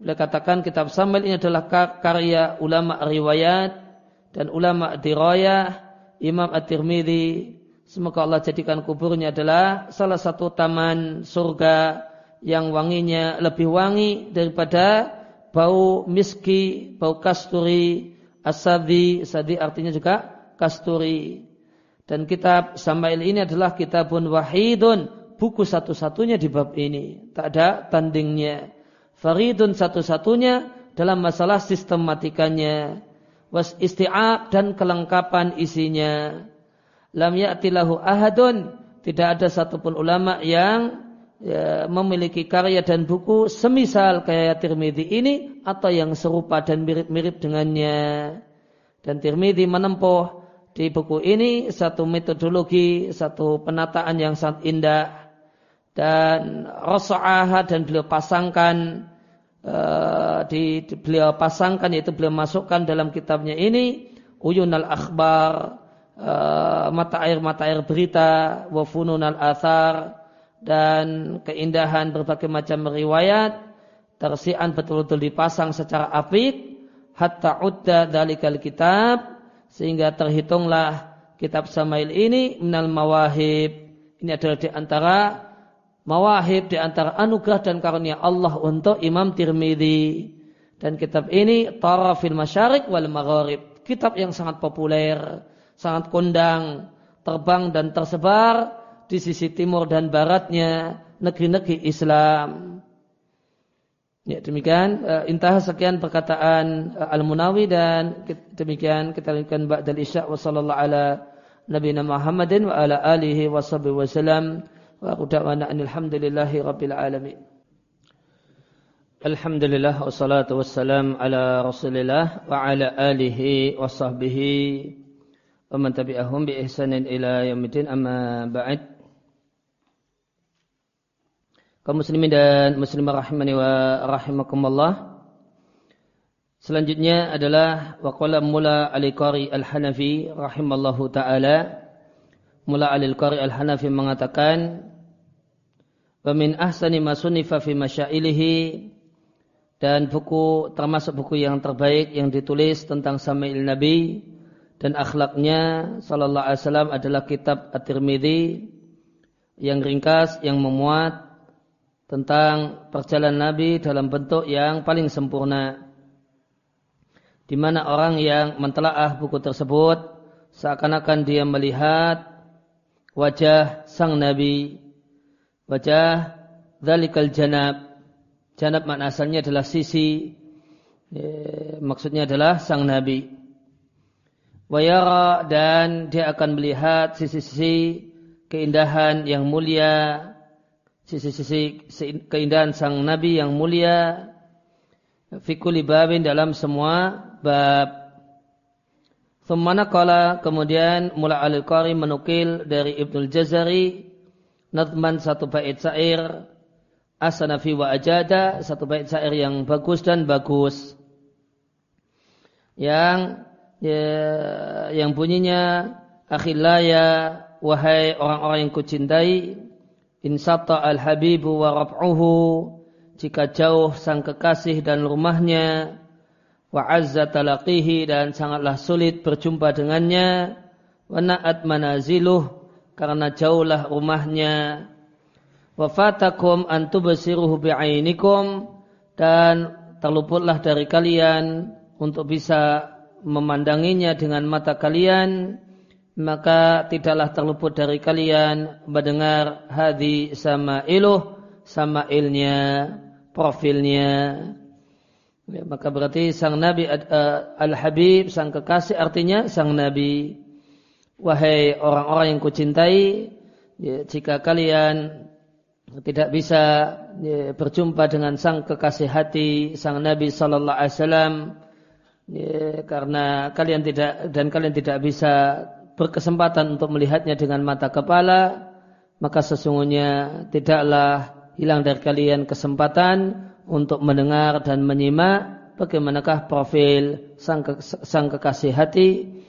Beliau katakan kitab Samil ini adalah karya ulama riwayat dan ulama dirayah Imam At-Tirmidzi. Semoga Allah jadikan kuburnya adalah salah satu taman surga yang wanginya lebih wangi daripada bau miski, bau kasturi, asadi, asadi artinya juga kasturi. Dan kitab Samail ini adalah kitabun wahidun, buku satu-satunya di bab ini. Tak ada tandingnya. Faridun satu-satunya dalam masalah sistematikanya. Was isti'ab dan kelengkapan isinya. Lam ya'tilahu ahadun. Tidak ada satupun ulama yang ya, memiliki karya dan buku semisal kayak Tirmidzi ini atau yang serupa dan mirip-mirip dengannya. Dan Tirmidzi menempuh di buku ini satu metodologi, satu penataan yang sangat indah dan rasa'aha dan beliau pasangkan uh, di, beliau pasangkan yaitu beliau masukkan dalam kitabnya ini uyun al akhbar uh, mata air mata air berita wa funun al athar dan keindahan berbagai macam riwayat tersian betul-betul dipasang secara apik hatta udda dalikal kitab sehingga terhitunglah kitab Samail ini minal mawahib. Ini adalah di antara mawahib di antara anugerah dan karunia Allah untuk Imam Tirmidzi. Dan kitab ini tarafil masyarik wal magharib. Kitab yang sangat populer sangat kondang terbang dan tersebar di sisi timur dan baratnya negeri-negeri Islam. Ya, demikian uh, intah sekian perkataan uh, Al-Munawi dan demikian kita lanjutkan ba'dal isya wa sallallahu ala nabiyina Muhammadin wa ala alihi wa sahbihi wa sallam. Wa qudwana alhamdulillahi rabbil alamin. Alhamdulillah wassalatu wassalam ala Rasulillah wa ala alihi wa sahbihi wa man tabi'ahum bi ihsanin ila yaumil amma ba'd kaum muslimin dan muslimah rahimani wa rahimakumullah. Selanjutnya adalah waqala mula al-Qari al-Hanafi rahimallahu taala Mula Alil Qari Al-Hanafi mengatakan wa min ahsani ma sunifa fi masyailihi dan buku termasuk buku yang terbaik yang ditulis tentang Sama'il Nabi dan akhlaknya sallallahu alaihi wasallam adalah kitab At-Tirmidzi yang ringkas yang memuat tentang perjalanan Nabi dalam bentuk yang paling sempurna di mana orang yang mentelaah buku tersebut seakan-akan dia melihat wajah sang Nabi. Wajah dalikal janab. Janab makna asalnya adalah sisi eh, maksudnya adalah sang Nabi. Wayara dan dia akan melihat sisi-sisi keindahan yang mulia, sisi-sisi keindahan sang Nabi yang mulia, fikuli babin dalam semua bab. Thumma kala kemudian mula al-Qari menukil dari Ibnul Jazari nadman satu bait syair asanafi wa ajada satu bait syair yang bagus dan bagus yang ya, yang bunyinya akhilaya wahai orang-orang yang kucintai insata al-habibu wa rab'uhu jika jauh sang kekasih dan rumahnya wa azza talaqihi dan sangatlah sulit berjumpa dengannya wa na'at manaziluh karena jauhlah rumahnya. Wa fatakum an tubsiruhu bi'ainikum dan terluputlah dari kalian untuk bisa memandanginya dengan mata kalian maka tidaklah terluput dari kalian mendengar hadi sama iluh sama ilnya profilnya. Ya, maka berarti sang nabi uh, al habib sang kekasih artinya sang nabi. Wahai orang-orang yang kucintai ya, jika kalian tidak bisa ya, berjumpa dengan sang kekasih hati sang nabi sallallahu alaihi wasallam ya, karena kalian tidak dan kalian tidak bisa berkesempatan untuk melihatnya dengan mata kepala maka sesungguhnya tidaklah hilang dari kalian kesempatan untuk mendengar dan menyimak bagaimanakah profil sang, ke, sang kekasih hati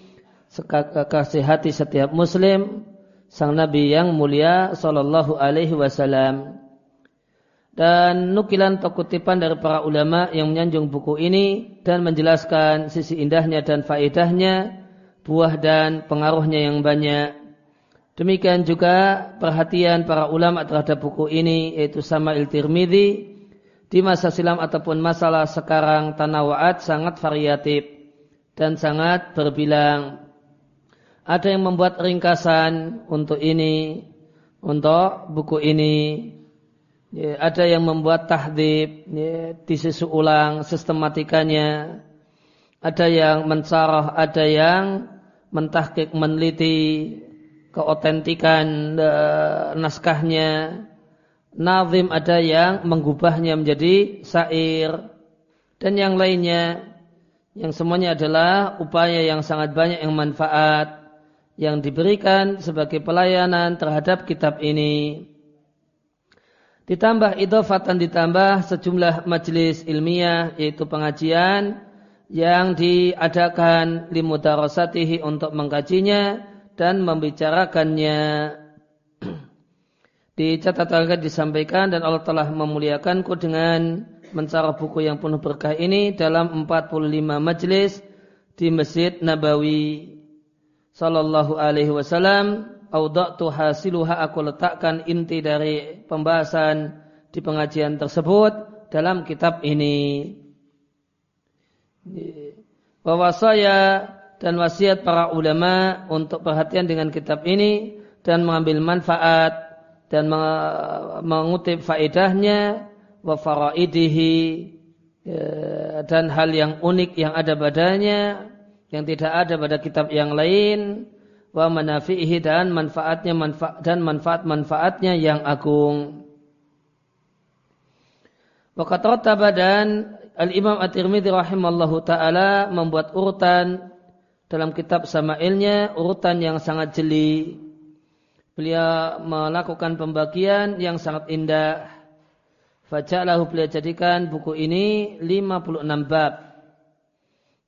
kekasih hati setiap muslim sang nabi yang mulia sallallahu alaihi wasallam. Dan nukilan atau kutipan dari para ulama yang menyanjung buku ini dan menjelaskan sisi indahnya dan faedahnya, buah dan pengaruhnya yang banyak. Demikian juga perhatian para ulama terhadap buku ini yaitu sama Tirmidzi di masa silam ataupun masalah sekarang tanawaat sangat variatif dan sangat berbilang. Ada yang membuat ringkasan untuk ini, untuk buku ini, Ya, ada yang membuat tahdib, ya, disusu ulang sistematikanya. Ada yang mensarah, ada yang mentahkik meneliti keotentikan uh, naskahnya. Nazim ada yang mengubahnya menjadi syair dan yang lainnya yang semuanya adalah upaya yang sangat banyak yang manfaat yang diberikan sebagai pelayanan terhadap kitab ini. Ditambah idofatan ditambah sejumlah majelis ilmiah yaitu pengajian yang diadakan limudarosatihi untuk mengkajinya dan membicarakannya. Di catatan disampaikan dan Allah telah memuliakanku dengan mencarah buku yang penuh berkah ini dalam 45 majelis di Masjid Nabawi sallallahu alaihi wasallam audatu hasiluha aku letakkan inti dari pembahasan di pengajian tersebut dalam kitab ini. Bahwa saya dan wasiat para ulama untuk perhatian dengan kitab ini dan mengambil manfaat dan mengutip faedahnya wa faraidihi ya, dan hal yang unik yang ada padanya yang tidak ada pada kitab yang lain wa manafihi dan manfaatnya manfaat dan manfaat-manfaatnya yang agung. Waqat rattaba dan Al-Imam At-Tirmidzi rahimallahu taala membuat urutan dalam kitab Sama'ilnya urutan yang sangat jeli. Beliau melakukan pembagian yang sangat indah. Faja'lahu beliau jadikan buku ini 56 bab.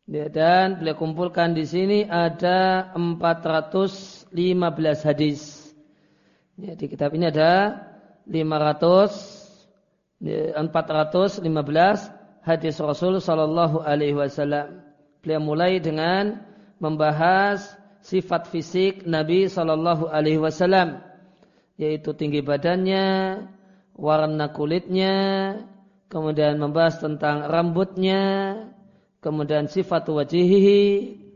Ya, dan beliau kumpulkan di sini ada 400 hadis. Ya, di kitab ini ada 500 415 hadis Rasul sallallahu alaihi wasallam. Beliau mulai dengan membahas sifat fisik Nabi sallallahu alaihi wasallam yaitu tinggi badannya, warna kulitnya, kemudian membahas tentang rambutnya, kemudian sifat wajihihi,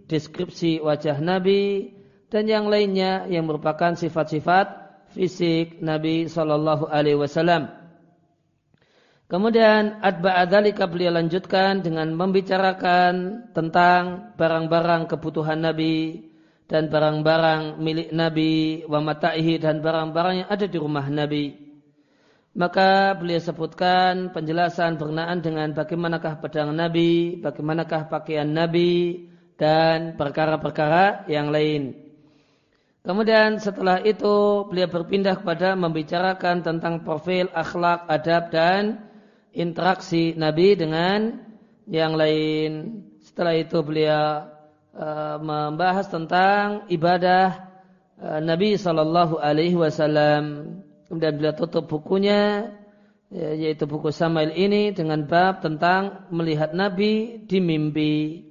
deskripsi wajah Nabi, dan yang lainnya yang merupakan sifat-sifat fisik Nabi Shallallahu Alaihi Wasallam. Kemudian adba'adzalika beliau lanjutkan dengan membicarakan tentang barang-barang kebutuhan Nabi dan barang-barang milik Nabi wa mata'ihi dan barang-barang yang ada di rumah Nabi. Maka beliau sebutkan penjelasan berkenaan dengan bagaimanakah pedang Nabi, bagaimanakah pakaian Nabi, dan perkara-perkara yang lain. Kemudian setelah itu beliau berpindah kepada membicarakan tentang profil akhlak, adab dan interaksi Nabi dengan yang lain. Setelah itu beliau uh, membahas tentang ibadah uh, Nabi Shallallahu Alaihi Wasallam. Kemudian beliau tutup bukunya ya, yaitu buku Samail ini dengan bab tentang melihat Nabi di mimpi.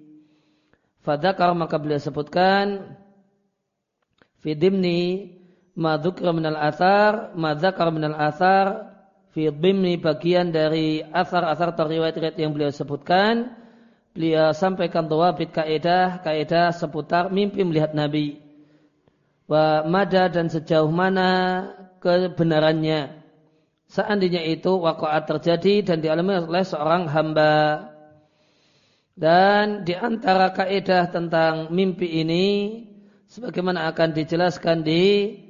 Fadakar maka beliau sebutkan fi dimni ma dzukra minal athar ma dzakar minal athar fi bagian dari asar-asar riwayat-riwayat yang beliau sebutkan beliau sampaikan tawabit kaidah kaidah seputar mimpi melihat Nabi. Wa mada dan sejauh mana kebenarannya. Seandainya itu waqaat terjadi dan dialami oleh seorang hamba. Dan di antara kaidah tentang mimpi ini sebagaimana akan dijelaskan di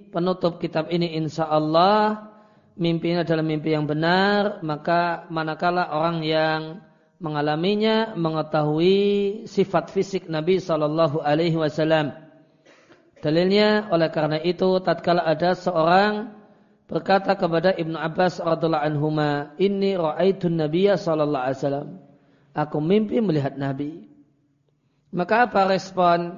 penutup kitab ini insya Allah mimpi ini adalah mimpi yang benar maka manakala orang yang mengalaminya mengetahui sifat fisik Nabi Shallallahu Alaihi Wasallam. Dalilnya oleh karena itu tatkala ada seorang berkata kepada Ibnu Abbas radhiallahu anhuma ini ra'aitun nabiyya sallallahu alaihi wasallam. Aku mimpi melihat nabi. Maka apa respon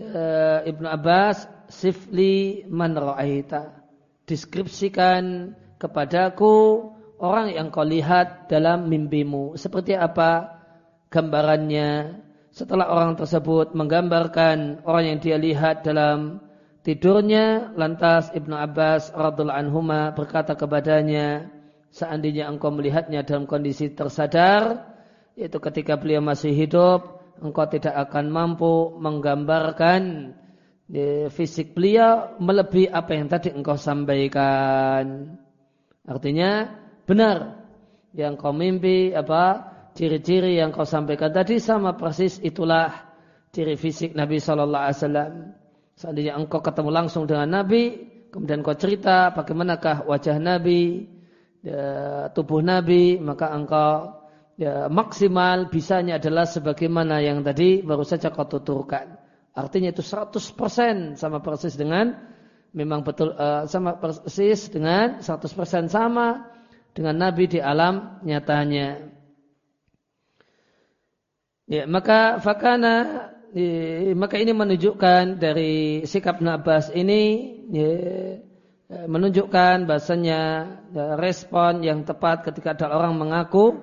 uh, Ibnu Abbas? Sifli man ra'aita deskripsikan kepadaku orang yang kau lihat dalam mimpimu. Seperti apa gambarannya? Setelah orang tersebut menggambarkan orang yang dia lihat dalam tidurnya lantas Ibnu Abbas radhiallahu anhuma berkata kepadanya seandainya engkau melihatnya dalam kondisi tersadar yaitu ketika beliau masih hidup engkau tidak akan mampu menggambarkan di fisik beliau melebihi apa yang tadi engkau sampaikan. Artinya benar yang kau mimpi apa ciri-ciri yang kau sampaikan tadi sama persis itulah ciri fisik Nabi Shallallahu Alaihi Wasallam. Seandainya engkau ketemu langsung dengan Nabi, kemudian kau cerita bagaimanakah wajah Nabi, ya, tubuh Nabi, maka engkau ya, maksimal bisanya adalah sebagaimana yang tadi baru saja kau tuturkan. Artinya itu 100% sama persis dengan memang betul uh, sama persis dengan 100% sama dengan Nabi di alam nyatanya. Ya, maka fakana ya, maka ini menunjukkan dari sikap Nabas ini ya, menunjukkan bahasanya ya, respon yang tepat ketika ada orang mengaku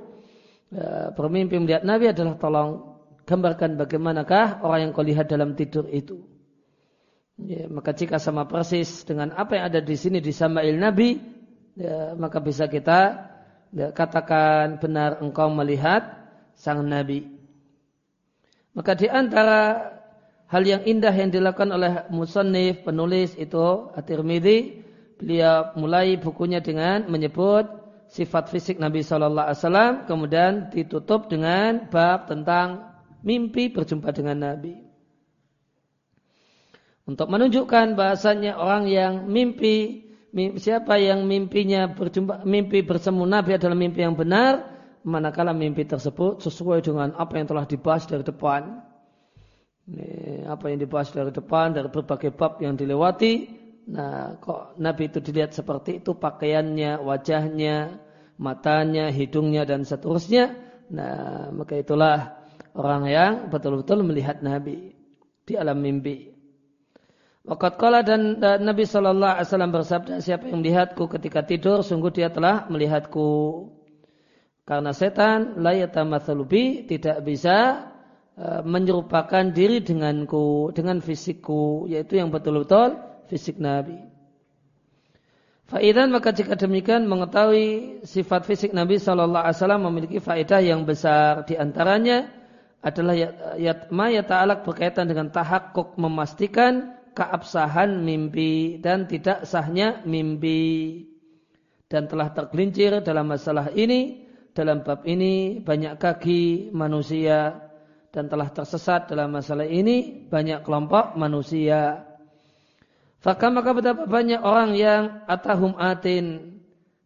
ya, bermimpi melihat Nabi adalah tolong gambarkan bagaimanakah orang yang kau lihat dalam tidur itu. Ya, maka jika sama persis dengan apa yang ada di sini di Samail Nabi, ya, maka bisa kita ya, katakan benar engkau melihat sang Nabi. Maka di antara hal yang indah yang dilakukan oleh musannif penulis itu At-Tirmidzi, beliau mulai bukunya dengan menyebut sifat fisik Nabi Shallallahu Alaihi Wasallam, kemudian ditutup dengan bab tentang mimpi berjumpa dengan Nabi. Untuk menunjukkan bahasanya orang yang mimpi, mimpi siapa yang mimpinya berjumpa, mimpi bersemu Nabi adalah mimpi yang benar, manakala mimpi tersebut sesuai dengan apa yang telah dibahas dari depan. Ini, apa yang dibahas dari depan, dari berbagai bab yang dilewati, Nah, kok Nabi itu dilihat seperti itu pakaiannya, wajahnya, matanya, hidungnya dan seterusnya. Nah, maka itulah orang yang betul-betul melihat Nabi di alam mimpi. Waqat qala dan, Nabi sallallahu alaihi wasallam bersabda siapa yang melihatku ketika tidur sungguh dia telah melihatku. Karena setan la yatamatsalu tidak bisa uh, menyerupakan diri denganku dengan fisikku yaitu yang betul-betul fisik Nabi. Faidan maka jika demikian mengetahui sifat fisik Nabi Shallallahu Alaihi Wasallam memiliki faedah yang besar di antaranya adalah yat ma yata'alak berkaitan dengan tahakkuk memastikan keabsahan mimpi dan tidak sahnya mimpi dan telah tergelincir dalam masalah ini dalam bab ini banyak kaki manusia dan telah tersesat dalam masalah ini banyak kelompok manusia. Fakah maka betapa banyak orang yang atahum atin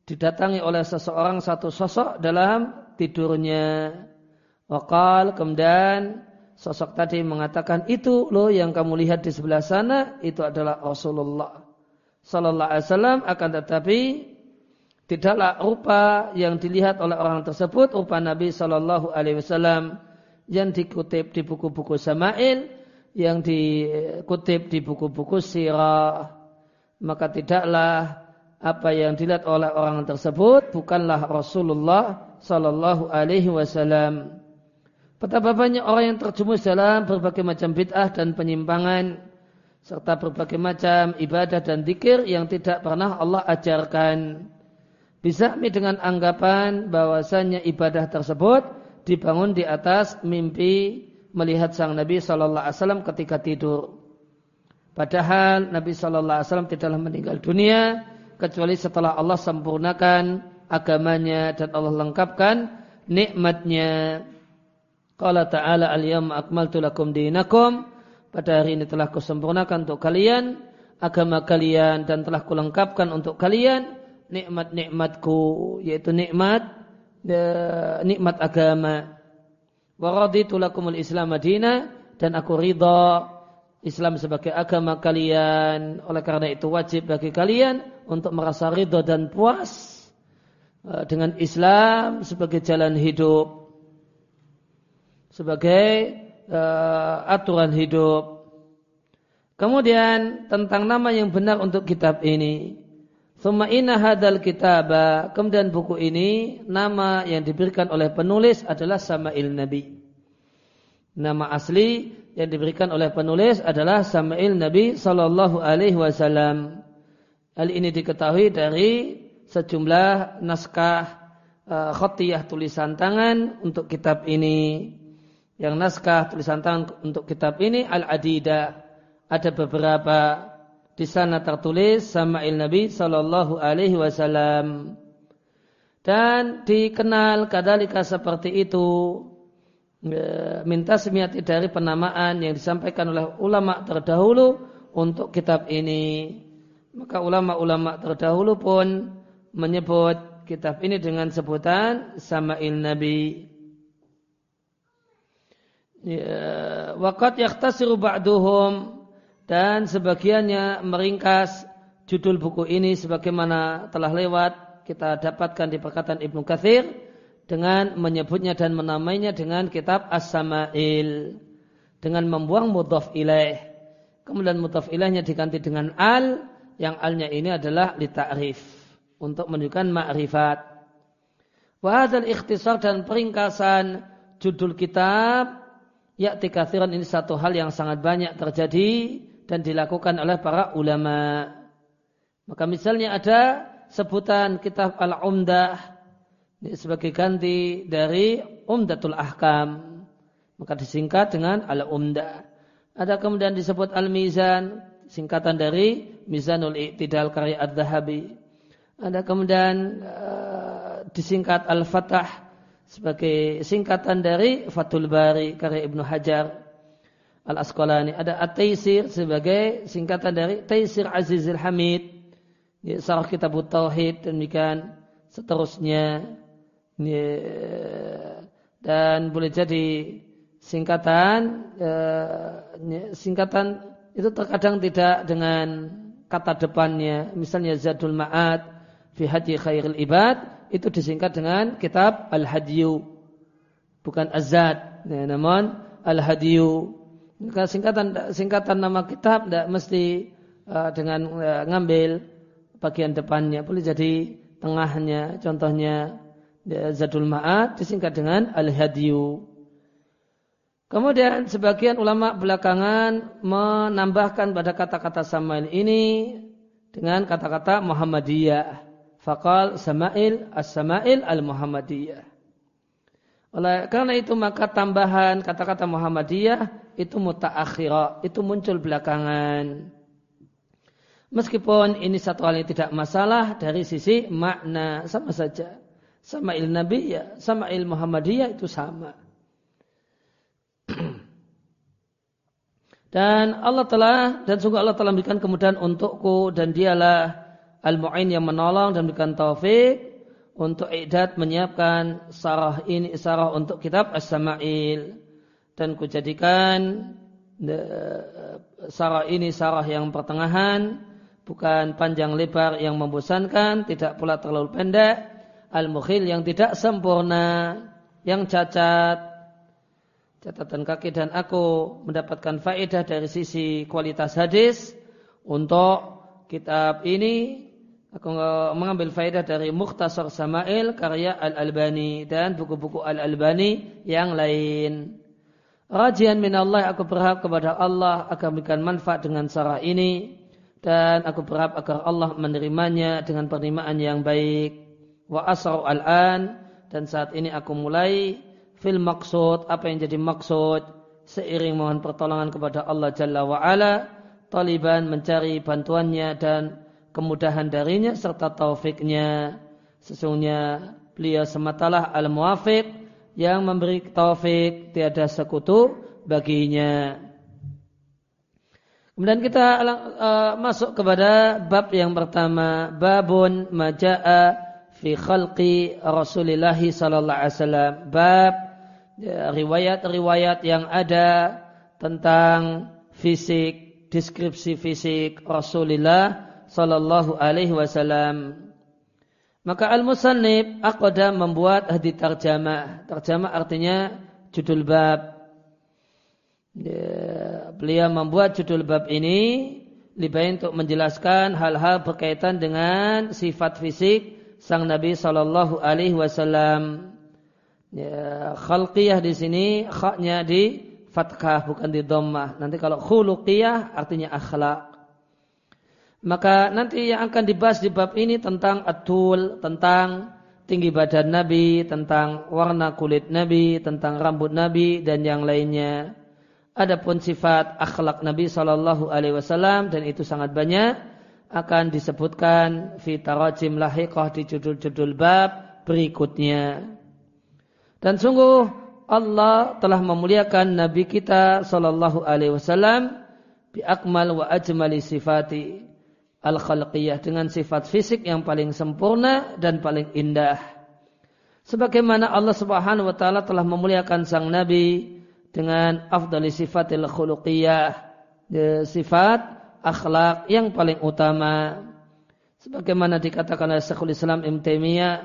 didatangi oleh seseorang satu sosok dalam tidurnya. Wakal kemudian Sosok tadi mengatakan itu loh yang kamu lihat di sebelah sana itu adalah Rasulullah Sallallahu Alaihi Wasallam akan tetapi tidaklah rupa yang dilihat oleh orang tersebut rupa Nabi Sallallahu Alaihi Wasallam yang dikutip di buku-buku Sama'il yang dikutip di buku-buku sirah maka tidaklah apa yang dilihat oleh orang tersebut bukanlah Rasulullah Sallallahu Alaihi Wasallam. Betapa banyak orang yang terjumus dalam berbagai macam bid'ah dan penyimpangan serta berbagai macam ibadah dan zikir yang tidak pernah Allah ajarkan. Bisa dengan anggapan bahwasanya ibadah tersebut dibangun di atas mimpi melihat sang Nabi Shallallahu Alaihi Wasallam ketika tidur. Padahal Nabi Shallallahu Alaihi Wasallam tidaklah meninggal dunia kecuali setelah Allah sempurnakan agamanya dan Allah lengkapkan nikmatnya. Qala ta'ala al-yawma akmaltu lakum dinakum. Pada hari ini telah kusempurnakan untuk kalian agama kalian dan telah kulengkapkan untuk kalian nikmat-nikmatku yaitu nikmat eh, nikmat agama. Wa raditu lakumul Islam Madinah dan aku ridha Islam sebagai agama kalian. Oleh karena itu wajib bagi kalian untuk merasa ridha dan puas eh, dengan Islam sebagai jalan hidup sebagai uh, aturan hidup. Kemudian tentang nama yang benar untuk kitab ini. Thumma inna hadal kitaba. Kemudian buku ini nama yang diberikan oleh penulis adalah Sama'il Nabi. Nama asli yang diberikan oleh penulis adalah Sama'il Nabi Sallallahu Alaihi Wasallam. Hal ini diketahui dari sejumlah naskah uh, tulisan tangan untuk kitab ini yang naskah tulisan tangan untuk kitab ini Al-Adida. Ada beberapa di sana tertulis sama il Nabi Sallallahu Alaihi Wasallam. Dan dikenal kadalika seperti itu e, minta semiati dari penamaan yang disampaikan oleh ulama terdahulu untuk kitab ini. Maka ulama-ulama terdahulu pun menyebut kitab ini dengan sebutan sama il Nabi Ya, waqad yahtasiru ba'duhum dan sebagiannya meringkas judul buku ini sebagaimana telah lewat kita dapatkan di perkataan Ibnu Katsir dengan menyebutnya dan menamainya dengan kitab As-Sama'il dengan membuang mudhaf ilaih. Kemudian mudhaf ilaihnya diganti dengan al yang alnya ini adalah li ta'rif untuk menunjukkan ma'rifat. Wa hadzal ikhtisar dan peringkasan judul kitab Ya'ti kathiran ini satu hal yang sangat banyak terjadi dan dilakukan oleh para ulama. Maka misalnya ada sebutan kitab Al-Umdah sebagai ganti dari Umdatul Ahkam. Maka disingkat dengan Al-Umdah. Ada kemudian disebut Al-Mizan, singkatan dari Mizanul Iqtidal karya Ad-Dahabi. Ada kemudian uh, disingkat Al-Fatah sebagai singkatan dari Fathul Bari karya Ibnu Hajar Al Asqalani ada At-Taisir sebagai singkatan dari Taisir Azizil Hamid. Ya, Sarah Kitab Tauhid demikian seterusnya. Ya, dan boleh jadi singkatan ya, singkatan itu terkadang tidak dengan kata depannya. Misalnya Zadul Ma'ad fi Haji Khairul Ibad itu disingkat dengan kitab Al-Hadyu. Bukan Azad. Ya, namun Al-Hadyu. Maka singkatan singkatan nama kitab tidak mesti uh, dengan uh, ngambil bagian depannya, boleh jadi tengahnya. Contohnya Zadul Ma'ad disingkat dengan Al-Hadiyu. Kemudian sebagian ulama belakangan menambahkan pada kata-kata Samail ini dengan kata-kata Muhammadiyah. Fakal Samail As-Samail Al-Muhammadiyah. Oleh karena itu maka tambahan kata-kata Muhammadiyah itu mutaakhirah, itu muncul belakangan. Meskipun ini satu hal yang tidak masalah dari sisi makna sama saja. Sama il Nabi ya, sama il Muhammadiyah itu sama. Dan Allah telah dan sungguh Allah telah memberikan kemudahan untukku dan dialah al-mu'in yang menolong dan memberikan taufik untuk idat menyiapkan sarah ini sarah untuk kitab As-Sama'il. Dan kujadikan sarah ini sarah yang pertengahan bukan panjang lebar yang membosankan tidak pula terlalu pendek. Al-mukhil yang tidak sempurna yang cacat. Catatan kaki dan aku mendapatkan faedah dari sisi kualitas hadis untuk kitab ini Aku mengambil faedah dari Mukhtasar Samail karya Al-Albani dan buku-buku Al-Albani yang lain. Rajian min Allah aku berharap kepada Allah agar memberikan manfaat dengan cara ini dan aku berharap agar Allah menerimanya dengan penerimaan yang baik. Wa asra'u al-an dan saat ini aku mulai fil maksud apa yang jadi maksud seiring mohon pertolongan kepada Allah Jalla wa ala taliban mencari bantuannya dan kemudahan darinya serta taufiknya. Sesungguhnya beliau sematalah al-muwafiq yang memberi taufik tiada sekutu baginya. Kemudian kita uh, masuk kepada bab yang pertama, babun majaa fi khalqi Rasulillah sallallahu alaihi wasallam. Bab ya, riwayat-riwayat yang ada tentang fisik, deskripsi fisik Rasulullah sallallahu alaihi wasallam. Maka al-musannif aqda membuat hadis terjemah. Terjemah artinya judul bab. Beliau membuat judul bab ini lebih untuk menjelaskan hal-hal berkaitan dengan sifat fisik sang Nabi sallallahu alaihi wasallam. Ya, khalqiyah di sini haknya di fathah bukan di dhammah. Nanti kalau khuluqiyah artinya akhlak. Maka nanti yang akan dibahas di bab ini tentang atul, tentang tinggi badan Nabi, tentang warna kulit Nabi, tentang rambut Nabi dan yang lainnya. Adapun sifat akhlak Nabi Shallallahu Alaihi Wasallam dan itu sangat banyak akan disebutkan fi tarajim lahiqah di judul-judul bab berikutnya. Dan sungguh Allah telah memuliakan Nabi kita Shallallahu Alaihi Wasallam bi akmal wa ajmali sifati al-khalqiyah dengan sifat fisik yang paling sempurna dan paling indah. Sebagaimana Allah Subhanahu wa taala telah memuliakan sang nabi dengan afdali sifatil khuluqiyah, sifat akhlak yang paling utama. Sebagaimana dikatakan oleh Syekhul Islam Ibn Taimiyah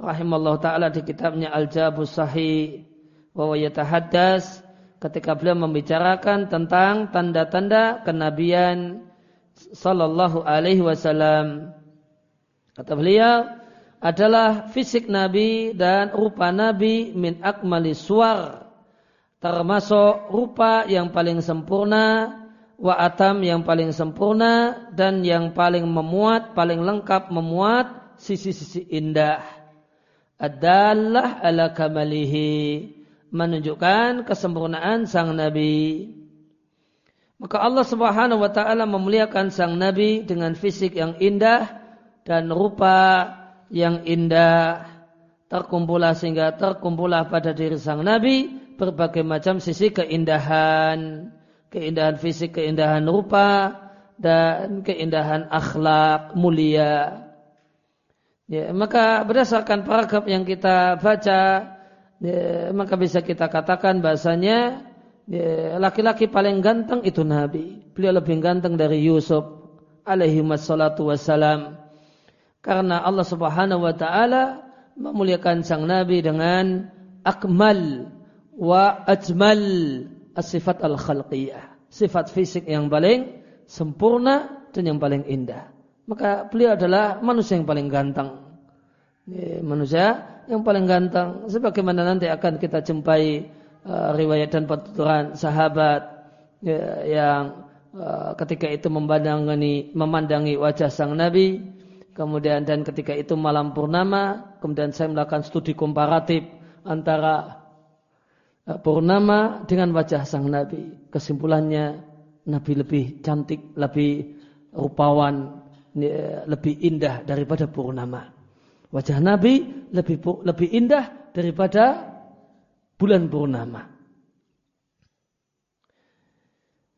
rahimallahu taala di kitabnya Al-Jabus Sahih wa yatahaddas ketika beliau membicarakan tentang tanda-tanda kenabian sallallahu alaihi wasallam. Kata beliau adalah fisik Nabi dan rupa Nabi min akmali suar termasuk rupa yang paling sempurna wa atam yang paling sempurna dan yang paling memuat paling lengkap memuat sisi-sisi indah adalah ala kamalihi menunjukkan kesempurnaan sang nabi maka Allah Subhanahu wa taala memuliakan sang nabi dengan fisik yang indah dan rupa yang indah. Terkumpulah sehingga terkumpulah pada diri sang nabi berbagai macam sisi keindahan, keindahan fisik, keindahan rupa dan keindahan akhlak mulia. Ya, maka berdasarkan paragraf yang kita baca, ya, maka bisa kita katakan bahasanya Ya, laki-laki paling ganteng itu Nabi. Beliau lebih ganteng dari Yusuf alaihi wassalatu wassalam. Karena Allah subhanahu wa ta'ala memuliakan sang Nabi dengan akmal wa ajmal sifat al-khalqiyah. Sifat fisik yang paling sempurna dan yang paling indah. Maka beliau adalah manusia yang paling ganteng. manusia yang paling ganteng. Sebagaimana nanti akan kita jumpai uh, riwayat dan petuturan sahabat ya, yang uh, ketika itu memandangi, memandangi wajah sang Nabi. Kemudian dan ketika itu malam purnama. Kemudian saya melakukan studi komparatif antara Eh, purnama dengan wajah sang Nabi. Kesimpulannya Nabi lebih cantik, lebih rupawan, eh, lebih indah daripada purnama. Wajah Nabi lebih lebih indah daripada bulan purnama.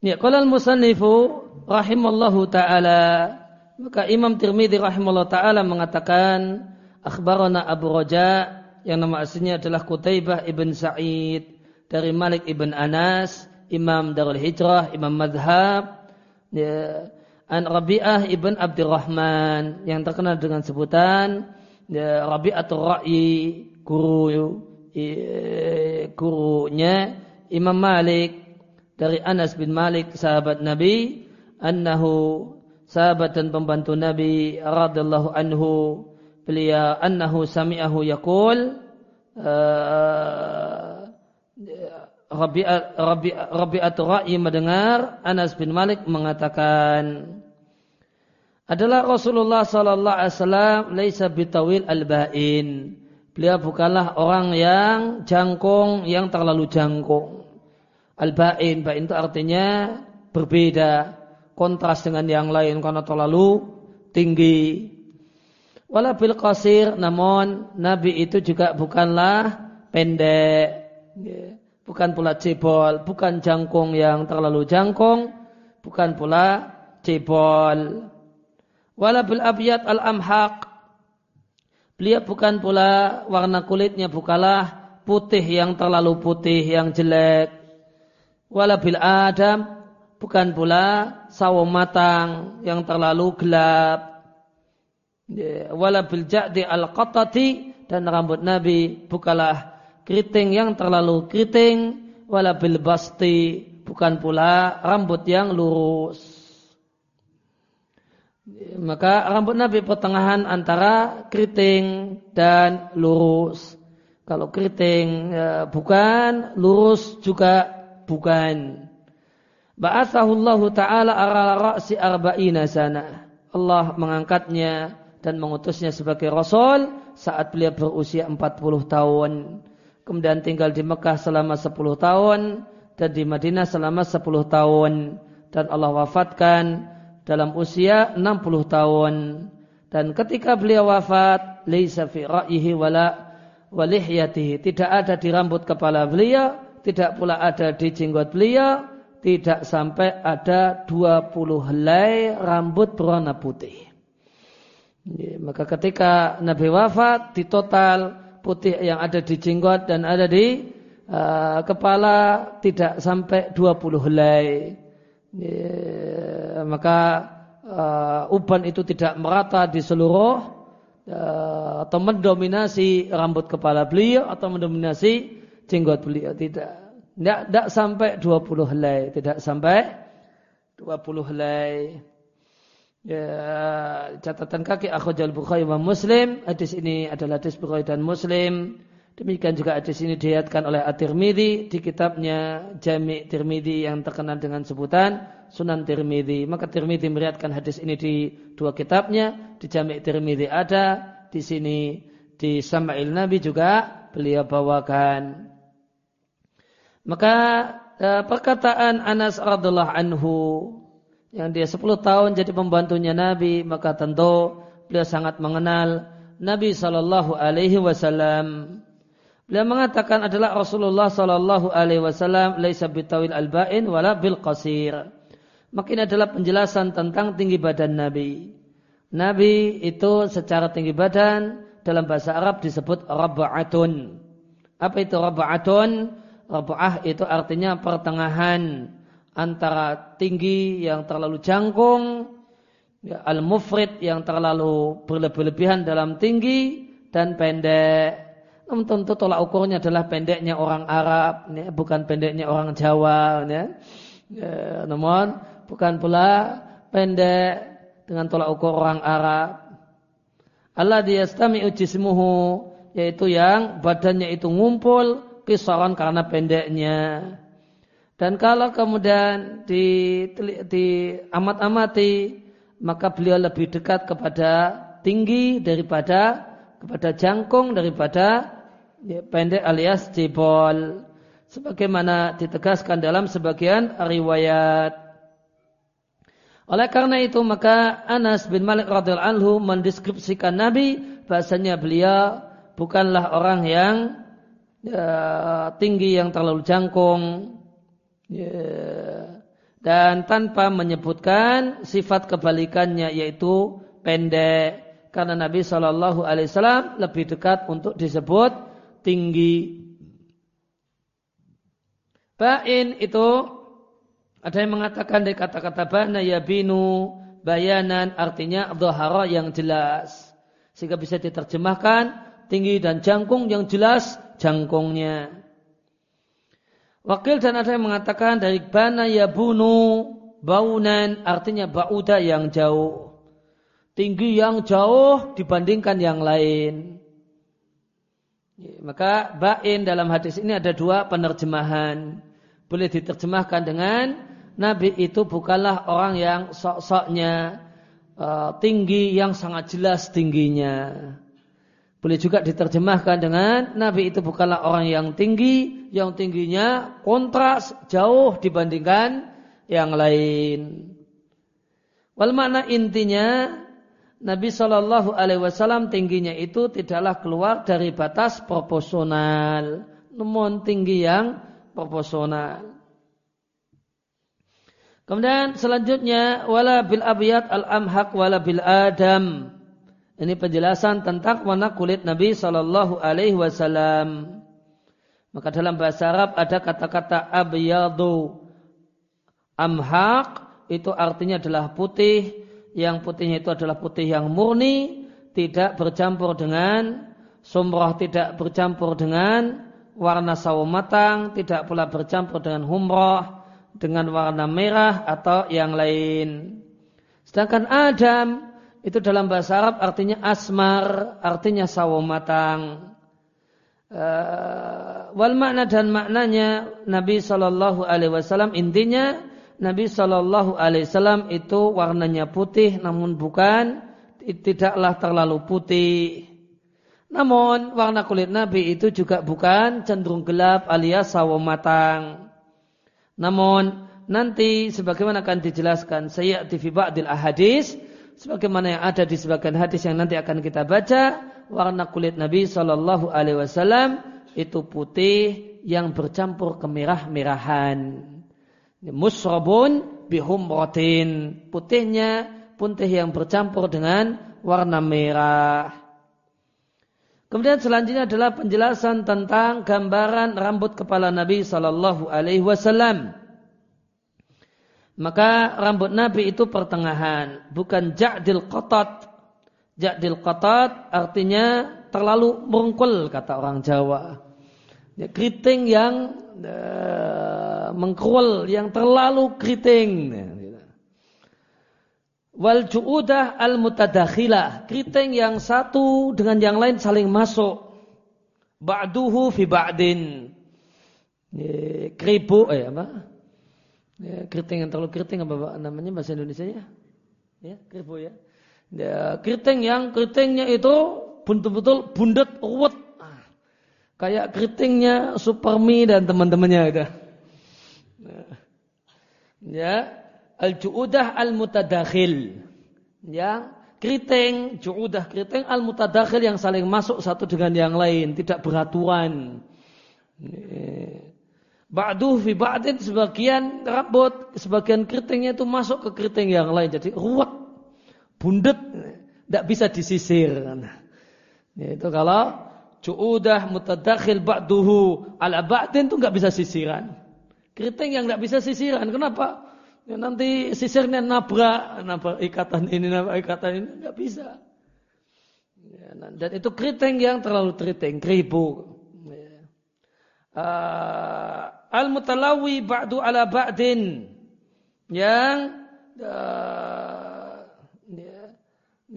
Ya, qala al-musannifu rahimallahu taala maka Imam Tirmidzi rahimallahu taala mengatakan akhbarana Abu Raja yang nama aslinya adalah Qutaibah ibn Sa'id dari Malik ibn Anas, Imam Darul Hijrah, Imam Madhab, ya, An Rabi'ah ibn Abdurrahman yang terkenal dengan sebutan ya, Rabi'atul Ra'i, guru gurunya Imam Malik dari Anas bin Malik sahabat Nabi annahu sahabat dan pembantu Nabi radhiyallahu anhu beliau annahu sami'ahu yaqul uh, Rabi'atul Ra'i mendengar Anas bin Malik mengatakan adalah Rasulullah sallallahu alaihi wasallam laisa bitawil al-ba'in. Beliau bukanlah orang yang jangkung yang terlalu jangkung. Al-ba'in, ba'in itu artinya berbeda, kontras dengan yang lain karena terlalu tinggi. Wala bil qasir, namun Nabi itu juga bukanlah pendek Ya. bukan pula cebol, bukan jangkung yang terlalu jangkung, bukan pula cebol. Wala bil abiyat al amhaq. Beliau bukan pula warna kulitnya bukalah putih yang terlalu putih yang jelek. Wala bil adam bukan pula sawo matang yang terlalu gelap. Ya. Wala bil ja'di al qatati dan rambut Nabi bukalah keriting yang terlalu keriting wala bil basti bukan pula rambut yang lurus maka rambut Nabi pertengahan antara keriting dan lurus. Kalau keriting ya, bukan lurus juga bukan. Ba'athahullahu ta'ala ala ra'si arba'ina sana. Allah mengangkatnya dan mengutusnya sebagai Rasul saat beliau berusia 40 tahun. Kemudian tinggal di Mekah selama 10 tahun dan di Madinah selama 10 tahun. Dan Allah wafatkan dalam usia 60 tahun. Dan ketika beliau wafat laisa fi ra'yihi wala walihyatihi tidak ada di rambut kepala beliau tidak pula ada di jenggot beliau tidak sampai ada 20 helai rambut berwarna putih. Maka ketika Nabi wafat di total putih yang ada di jenggot dan ada di uh, kepala tidak sampai 20 helai. Ya, maka uh, uban itu tidak merata di seluruh uh, atau mendominasi rambut kepala beliau atau mendominasi jenggot beliau tidak. Tidak, tidak sampai 20 helai, tidak sampai 20 helai. Ya, catatan kaki akhwajal Bukhari wa Muslim. Hadis ini adalah hadis Bukhari dan Muslim. Demikian juga hadis ini dilihatkan oleh At-Tirmidzi di kitabnya Jami' Tirmidzi yang terkenal dengan sebutan Sunan Tirmidzi. Maka Tirmidzi meriatkan hadis ini di dua kitabnya. Di Jami' Tirmidzi ada, di sini di Sama'il Nabi juga beliau bawakan. Maka eh, perkataan Anas radhiallahu anhu yang dia 10 tahun jadi pembantunya Nabi, maka tentu beliau sangat mengenal Nabi Shallallahu Alaihi Wasallam. Beliau mengatakan adalah Rasulullah Shallallahu Alaihi Wasallam laisa bitawil albain wala bil qasir. Makin adalah penjelasan tentang tinggi badan Nabi. Nabi itu secara tinggi badan dalam bahasa Arab disebut rabba'atun. Apa itu rabba'atun? Rabba'ah itu artinya pertengahan antara tinggi yang terlalu jangkung, ya, al-mufrid yang terlalu berlebihan dalam tinggi dan pendek. Namun tentu tolak ukurnya adalah pendeknya orang Arab, ya, bukan pendeknya orang Jawa. Ya. Ya, namun bukan pula pendek dengan tolak ukur orang Arab. Allah diyastami'u jismuhu yaitu yang badannya itu ngumpul kisaran karena pendeknya. Dan kalau kemudian di, di amat-amati maka beliau lebih dekat kepada tinggi daripada kepada jangkung daripada ya, pendek alias jebol sebagaimana ditegaskan dalam sebagian riwayat. Oleh karena itu maka Anas bin Malik radhiyallahu anhu mendeskripsikan Nabi bahasanya beliau bukanlah orang yang ya, tinggi yang terlalu jangkung. Ya, dan tanpa menyebutkan sifat kebalikannya yaitu pendek. Karena Nabi Shallallahu Alaihi Wasallam lebih dekat untuk disebut tinggi. Bain itu ada yang mengatakan dari kata-kata bana binu bayanan artinya dhahara yang jelas sehingga bisa diterjemahkan tinggi dan jangkung yang jelas jangkungnya. Wakil dan ada yang mengatakan dari bana bunu baunan artinya bauda yang jauh tinggi yang jauh dibandingkan yang lain. Ya, maka bain dalam hadis ini ada dua penerjemahan. Boleh diterjemahkan dengan Nabi itu bukanlah orang yang sok-soknya uh, tinggi yang sangat jelas tingginya. Boleh juga diterjemahkan dengan Nabi itu bukanlah orang yang tinggi, yang tingginya kontras jauh dibandingkan yang lain. Wal makna intinya Nabi Shallallahu Alaihi Wasallam tingginya itu tidaklah keluar dari batas proporsional, namun tinggi yang proporsional. Kemudian selanjutnya wala bil abiyat al amhak wala bil adam. Ini penjelasan tentang warna kulit Nabi Shallallahu Alaihi Wasallam. Maka dalam bahasa Arab ada kata-kata abyadu amhak itu artinya adalah putih yang putihnya itu adalah putih yang murni, tidak bercampur dengan sumrah, tidak bercampur dengan warna sawo matang, tidak pula bercampur dengan humrah, dengan warna merah atau yang lain. Sedangkan Adam itu dalam bahasa Arab artinya asmar, artinya sawo matang. Uh, wal makna dan maknanya Nabi Shallallahu Alaihi Wasallam intinya Nabi Shallallahu Alaihi Wasallam itu warnanya putih, namun bukan tidaklah terlalu putih. Namun warna kulit Nabi itu juga bukan cenderung gelap alias sawo matang. Namun nanti sebagaimana akan dijelaskan saya di ba'dil ahadis sebagaimana yang ada di sebagian hadis yang nanti akan kita baca warna kulit Nabi Shallallahu Alaihi Wasallam itu putih yang bercampur kemerah-merahan musrabun bihumratin. Putihnya putih yang bercampur dengan warna merah. Kemudian selanjutnya adalah penjelasan tentang gambaran rambut kepala Nabi Shallallahu Alaihi Wasallam. Maka rambut Nabi itu pertengahan bukan ja'dil qatat. Ja'dil qatat artinya terlalu merungkul kata orang Jawa ya, keriting yang uh, mengkrul yang terlalu keriting. Wal ju'udah al mutadakhilah. Keriting yang satu dengan yang lain saling masuk. Ba'duhu fi ba'din. Kribu, eh apa? Ya, keriting yang terlalu keriting apa namanya bahasa Indonesia ya? Ya, ya. ya keriting yang keritingnya itu betul-betul bundet ruwet Kayak keritingnya Supermi dan teman-temannya itu. Ya, al-ju'udah al-mutadakhil. Ya, keriting, ju'udah keriting al-mutadakhil yang saling masuk satu dengan yang lain, tidak beraturan. Ba'du fi ba'din sebagian rambut, sebagian keritingnya itu masuk ke keriting yang lain. Jadi ruwet, bundet, tidak bisa disisir. Nah, itu kalau Cu'udah mutadakhil ba'duhu ala ba'din itu nggak bisa sisiran. Keriting yang nggak bisa sisiran. Kenapa? Ya nanti sisirnya nabrak, nabrak ikatan ini, nabrak ikatan ini nggak bisa. Ya, nah, dan itu keriting yang terlalu keriting, keribu. Ya. Uh, Al-mutalawi ba'du ala ba'din. Yang uh,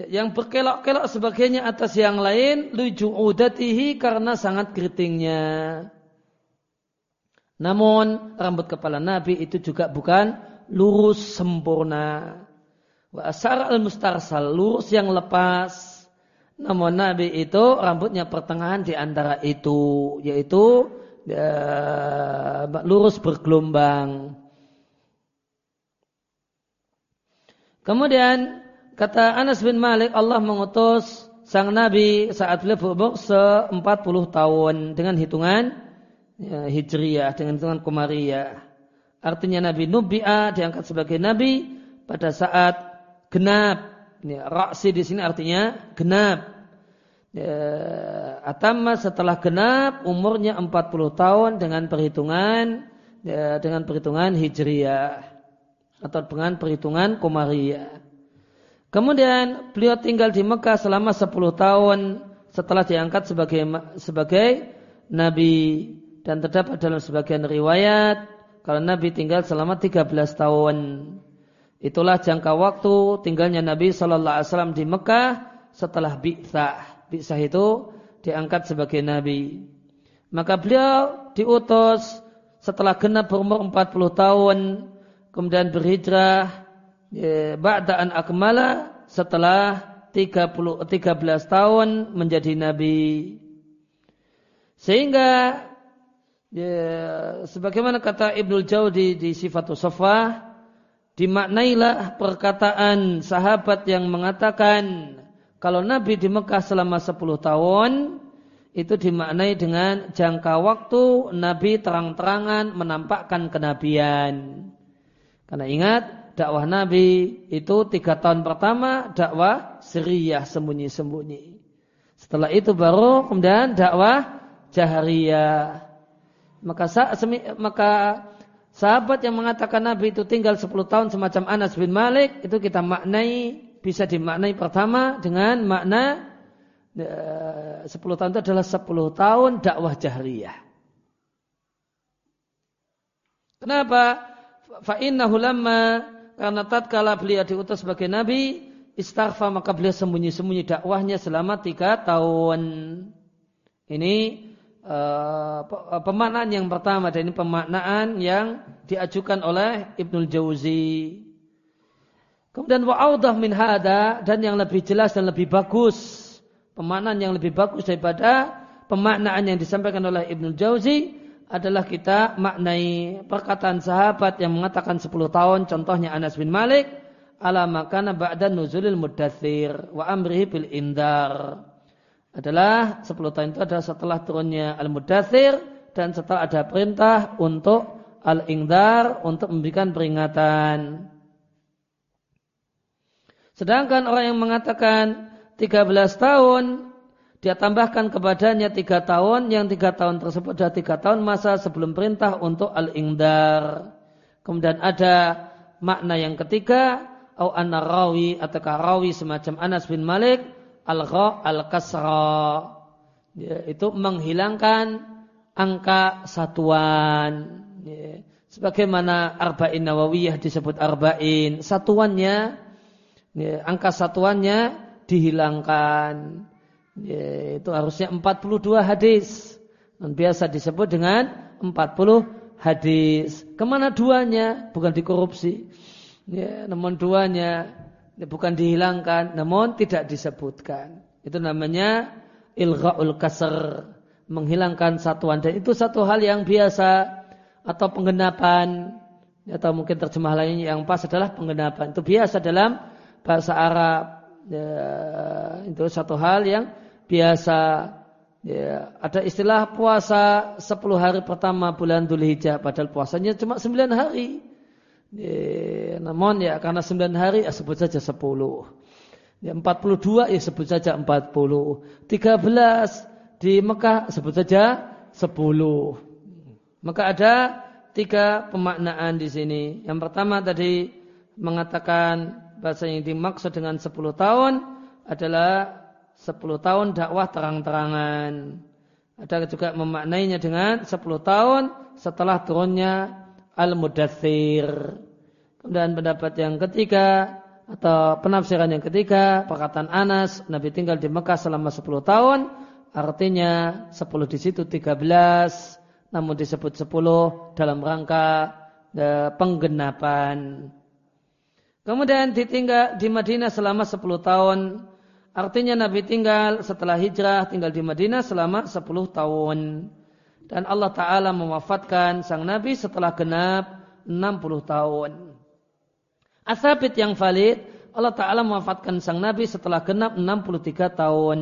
yang berkelok-kelok sebagainya atas yang lain luju udatihi karena sangat keritingnya. Namun rambut kepala Nabi itu juga bukan lurus sempurna. Wa asar al mustarsal lurus yang lepas. Namun Nabi itu rambutnya pertengahan di antara itu, yaitu ya, lurus bergelombang. Kemudian kata Anas bin Malik Allah mengutus sang Nabi saat beliau berumur se-40 tahun dengan hitungan ya, hijriyah dengan hitungan kumariyah. Artinya Nabi Nubi'a diangkat sebagai Nabi pada saat genap. Ya, Raksi di sini artinya genap. Ya, Atamma setelah genap umurnya 40 tahun dengan perhitungan ya, dengan perhitungan hijriyah atau dengan perhitungan Komariya. Kemudian beliau tinggal di Mekah selama 10 tahun setelah diangkat sebagai sebagai nabi dan terdapat dalam sebagian riwayat kalau Nabi tinggal selama 13 tahun. Itulah jangka waktu tinggalnya Nabi Shallallahu Alaihi Wasallam di Mekah setelah bi'tsah. Bi'tsah itu diangkat sebagai Nabi. Maka beliau diutus setelah genap berumur 40 tahun kemudian berhijrah ya, ba'daan akmala setelah 30, 13 tahun menjadi nabi. Sehingga ya, sebagaimana kata Ibnul Jauzi di Sifatul Sofah dimaknailah perkataan sahabat yang mengatakan kalau Nabi di Mekah selama 10 tahun itu dimaknai dengan jangka waktu Nabi terang-terangan menampakkan kenabian. Karena ingat, dakwah Nabi itu tiga tahun pertama dakwah seriyah sembunyi-sembunyi. Setelah itu baru kemudian dakwah jahariyah. Maka, maka sahabat yang mengatakan Nabi itu tinggal 10 tahun semacam Anas bin Malik itu kita maknai bisa dimaknai pertama dengan makna 10 eh, tahun itu adalah 10 tahun dakwah jahriyah. Kenapa? fa'innahu lamma karena tatkala beliau diutus sebagai nabi istaghfar maka beliau sembunyi-sembunyi dakwahnya selama tiga tahun. Ini uh, pemaknaan yang pertama dan ini pemaknaan yang diajukan oleh Ibnul Jauzi. Kemudian wa'audah min hada dan yang lebih jelas dan lebih bagus pemaknaan yang lebih bagus daripada pemaknaan yang disampaikan oleh Ibnul Jauzi adalah kita maknai perkataan sahabat yang mengatakan 10 tahun. Contohnya Anas bin Malik ala makana ba'da nuzulil mudathir wa amrihi bil indar. Adalah 10 tahun itu adalah setelah turunnya al mudathir dan setelah ada perintah untuk al indar untuk memberikan peringatan. Sedangkan orang yang mengatakan 13 tahun dia tambahkan kepadanya tiga tahun, yang tiga tahun tersebut adalah tiga tahun masa sebelum perintah untuk al-ingdar. Kemudian ada makna yang ketiga, au anna rawi atau rawi semacam Anas bin Malik al-gha al-kasra. Ya, itu menghilangkan angka satuan. Ya. Sebagaimana arba'in nawawiyah disebut arba'in. Satuannya, ya, angka satuannya dihilangkan. Ya, itu harusnya 42 hadis. Dan biasa disebut dengan 40 hadis. Ke mana duanya? Bukan dikorupsi. Ya, namun duanya ya, bukan dihilangkan, namun tidak disebutkan. Itu namanya ilghaul kasr. Menghilangkan satuan. Dan itu satu hal yang biasa. Atau penggenapan. Atau mungkin terjemah lain yang pas adalah penggenapan. Itu biasa dalam bahasa Arab. Ya, itu satu hal yang biasa ya, ada istilah puasa 10 hari pertama bulan Dzulhijjah padahal puasanya cuma 9 hari. Ya, namun ya karena 9 hari ya sebut saja 10. Ya 42 ya sebut saja 40. 13 di Mekah sebut saja 10. Maka ada tiga pemaknaan di sini. Yang pertama tadi mengatakan bahasa yang dimaksud dengan 10 tahun adalah 10 tahun dakwah terang-terangan. Ada juga memaknainya dengan 10 tahun setelah turunnya Al-Mudathir. Kemudian pendapat yang ketiga atau penafsiran yang ketiga perkataan Anas Nabi tinggal di Mekah selama 10 tahun artinya 10 di situ 13 namun disebut 10 dalam rangka e, penggenapan. Kemudian ditinggal di Madinah selama 10 tahun Artinya Nabi tinggal setelah hijrah tinggal di Madinah selama 10 tahun. Dan Allah Ta'ala mewafatkan sang Nabi setelah genap 60 tahun. Asabit yang valid, Allah Ta'ala mewafatkan sang Nabi setelah genap 63 tahun.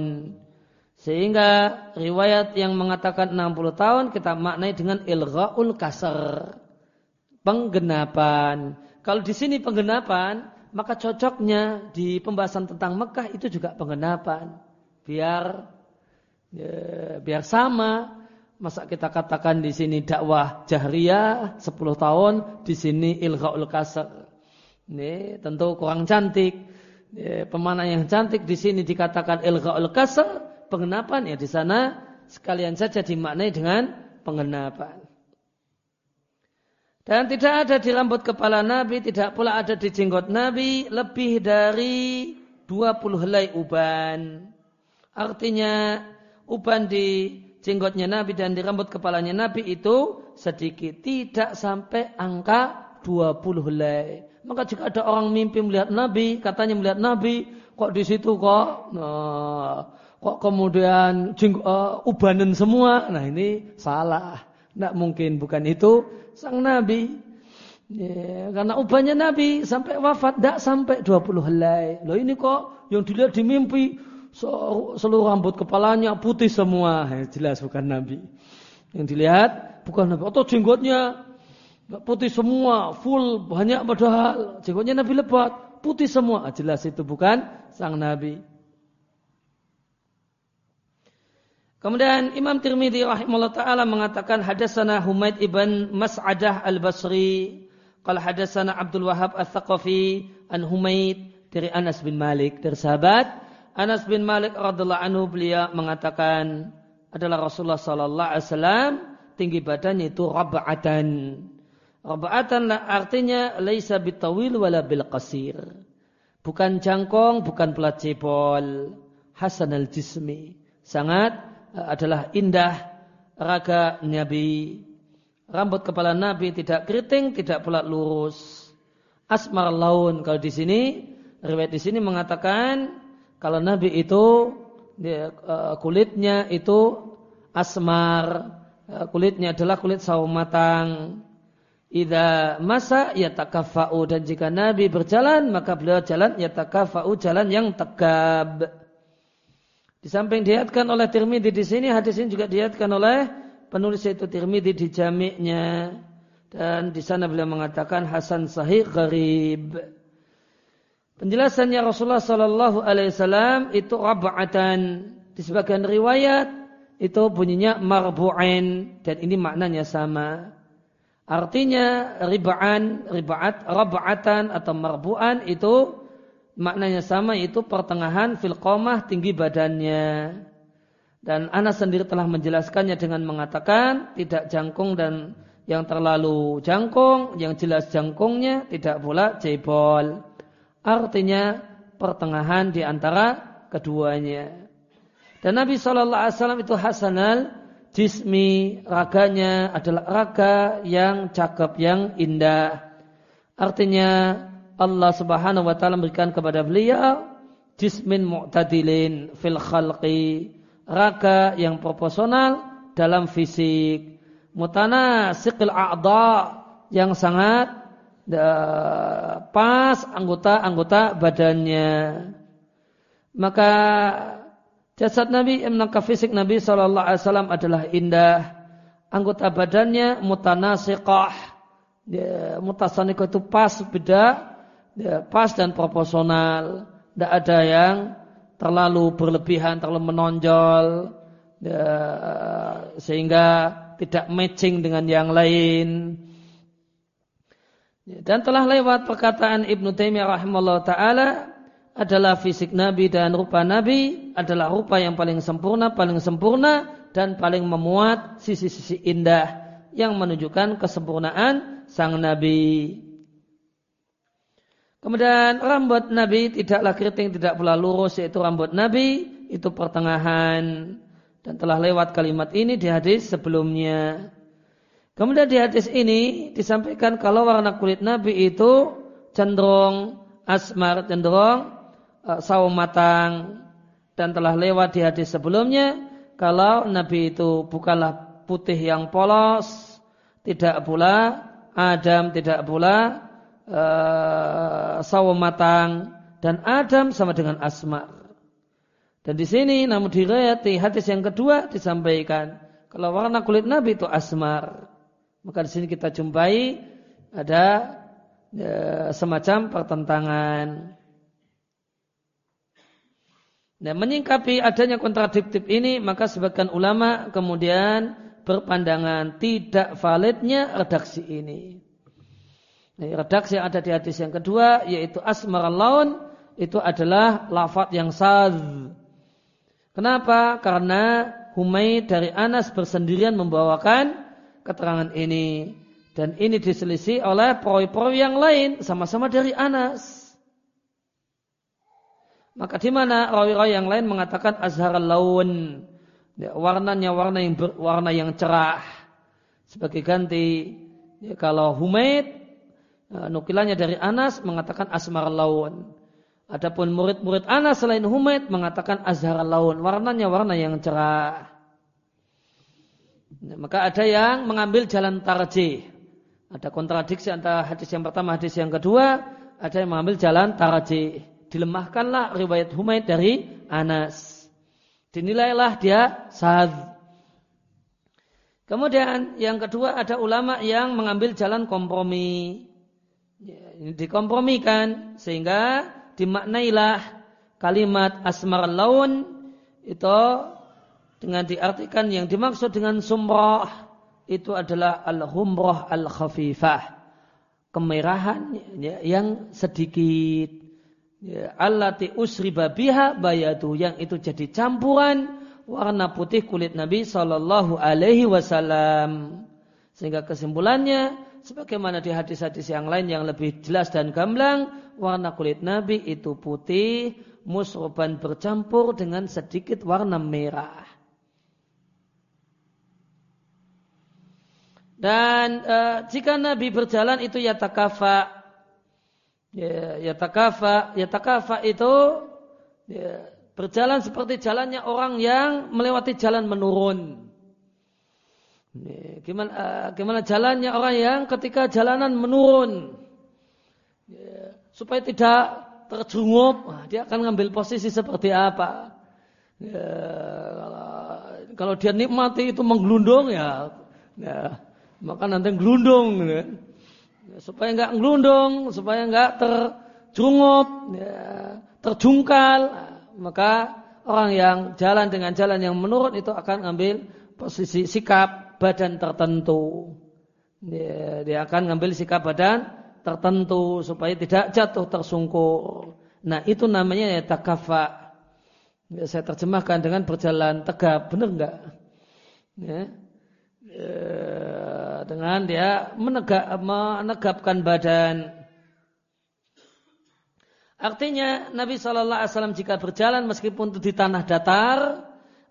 Sehingga riwayat yang mengatakan 60 tahun kita maknai dengan ilghaul kasar. Penggenapan. Kalau di sini penggenapan, maka cocoknya di pembahasan tentang Mekah itu juga penggenapan. Biar ya, biar sama. Masa kita katakan di sini dakwah jahriyah 10 tahun, di sini ilghaul kasar. Ini tentu kurang cantik. Ya, pemana yang cantik di sini dikatakan ilghaul kasar, penggenapan ya di sana sekalian saja dimaknai dengan penggenapan. Dan tidak ada di rambut kepala Nabi, tidak pula ada di jenggot Nabi lebih dari 20 helai uban. Artinya uban di jenggotnya Nabi dan di rambut kepalanya Nabi itu sedikit. Tidak sampai angka 20 helai. Maka jika ada orang mimpi melihat Nabi, katanya melihat Nabi, kok di situ kok nah, kok kemudian jeng, uh, ubanan semua. Nah ini salah. Tidak mungkin bukan itu sang Nabi. Ya, karena ubahnya Nabi sampai wafat tidak sampai 20 helai. Loh ini kok yang dilihat di mimpi seluruh rambut kepalanya putih semua. Ya, jelas bukan Nabi. Yang dilihat bukan Nabi. Atau jenggotnya putih semua, full, banyak padahal. Jenggotnya Nabi lebat, putih semua. Jelas itu bukan sang Nabi. Kemudian Imam Tirmidzi rahimahullah taala mengatakan hadasana Humaid ibn Mas'adah al-Basri qala hadasana Abdul Wahab al-Thaqafi an Humaid dari Anas bin Malik dari sahabat Anas bin Malik radhiallahu anhu beliau mengatakan adalah Rasulullah sallallahu alaihi wasallam tinggi badannya itu rab'atan. Rab'atan artinya laisa bitawil wala bil qasir. Bukan jangkong, bukan pelat cebol. Hasan al-jismi. Sangat adalah indah raga Nabi. Rambut kepala Nabi tidak keriting, tidak pula lurus. Asmar laun kalau di sini riwayat di sini mengatakan kalau Nabi itu uh, kulitnya itu asmar, uh, kulitnya adalah kulit sawo matang. Ida masa yatakafa'u dan jika Nabi berjalan maka beliau jalan yatakafa'u jalan yang tegap. Di samping diatkan oleh Tirmidzi di sini, hadis ini juga diatkan oleh penulis itu Tirmidzi di jamiknya. Dan di sana beliau mengatakan Hasan Sahih Gharib. Penjelasannya Rasulullah Sallallahu Alaihi Wasallam itu rab'atan di sebagian riwayat itu bunyinya marbu'in dan ini maknanya sama. Artinya ribaan, ribaat, rab'atan atau marbu'an itu maknanya sama yaitu pertengahan filqomah tinggi badannya. Dan Anas sendiri telah menjelaskannya dengan mengatakan tidak jangkung dan yang terlalu jangkung, yang jelas jangkungnya tidak pula cebol. Artinya pertengahan di antara keduanya. Dan Nabi Shallallahu Alaihi Wasallam itu hasanal jismi raganya adalah raga yang cakep, yang indah. Artinya Allah Subhanahu wa taala memberikan kepada beliau jismin mu'tadilin fil khalqi, raga yang proporsional dalam fisik, mutanasiqil a'dha yang sangat uh, pas anggota-anggota badannya. Maka jasad Nabi, maka fisik Nabi Shallallahu Alaihi Wasallam adalah indah. Anggota badannya mutanasiqah, mutasanikah itu pas beda ya, pas dan proporsional, tidak ada yang terlalu berlebihan, terlalu menonjol, ya, sehingga tidak matching dengan yang lain. Ya, dan telah lewat perkataan Ibnu Taimiyah rahimahullah taala adalah fisik Nabi dan rupa Nabi adalah rupa yang paling sempurna, paling sempurna dan paling memuat sisi-sisi indah yang menunjukkan kesempurnaan sang Nabi. Kemudian rambut Nabi tidaklah keriting, tidak pula lurus, yaitu rambut Nabi itu pertengahan dan telah lewat kalimat ini di hadis sebelumnya. Kemudian di hadis ini disampaikan kalau warna kulit Nabi itu cenderung asmar, cenderung uh, sawo matang dan telah lewat di hadis sebelumnya kalau Nabi itu bukanlah putih yang polos, tidak pula Adam, tidak pula uh, sawo matang dan Adam sama dengan asmar. Dan di sini namun di hadis yang kedua disampaikan kalau warna kulit Nabi itu asmar. Maka di sini kita jumpai ada ya, semacam pertentangan. Nah, menyingkapi adanya kontradiktif ini, maka sebagian ulama kemudian berpandangan tidak validnya redaksi ini. Redaksi yang ada di hadis yang kedua, yaitu asmar laun, itu adalah lafaz yang sad. Kenapa? Karena Humaid dari Anas bersendirian membawakan keterangan ini dan ini diselisih oleh perawi-perawi yang lain sama-sama dari Anas. Maka di mana rawi-rawi yang lain mengatakan azhar laun ya, warnanya warna yang warna yang cerah sebagai ganti ya, kalau Humaid nukilannya dari Anas mengatakan asmar laun. Adapun murid-murid Anas selain Humaid mengatakan azhar laun warnanya warna yang cerah. Nah, maka ada yang mengambil jalan tarjih. Ada kontradiksi antara hadis yang pertama, hadis yang kedua. Ada yang mengambil jalan tarjih. Dilemahkanlah riwayat Humaid dari Anas. Dinilailah dia sahad. Kemudian yang kedua ada ulama yang mengambil jalan kompromi. Dikompromikan sehingga dimaknailah kalimat asmar laun itu dengan diartikan yang dimaksud dengan sumrah itu adalah al-humrah al-khafifah. Kemerahan ya, yang sedikit. Ya, allati usriba biha bayatu yang itu jadi campuran warna putih kulit Nabi Shallallahu Alaihi Wasallam. Sehingga kesimpulannya, sebagaimana di hadis-hadis yang lain yang lebih jelas dan gamblang, warna kulit Nabi itu putih, musroban bercampur dengan sedikit warna merah. Dan e, jika Nabi berjalan itu ya takafa. Ya, ya takafa, ya takafa itu ya, berjalan seperti jalannya orang yang melewati jalan menurun. Gimana, uh, gimana jalannya orang yang ketika jalanan menurun. Ya, supaya tidak terjungup, dia akan ngambil posisi seperti apa. Kalau, dia nikmati itu menggelundung ya, ya maka nanti gelundung. Ya, supaya nggak gelundung, supaya nggak terjungup, ya, terjungkal, maka orang yang jalan dengan jalan yang menurun itu akan ngambil posisi sikap badan tertentu. Dia, dia akan ngambil sikap badan tertentu supaya tidak jatuh tersungkur. Nah itu namanya ya takafa. Ya, saya terjemahkan dengan berjalan tegap, benar nggak? Ya. Eh, dengan dia menegak, menegapkan badan. Artinya Nabi Shallallahu Alaihi Wasallam jika berjalan meskipun itu di tanah datar,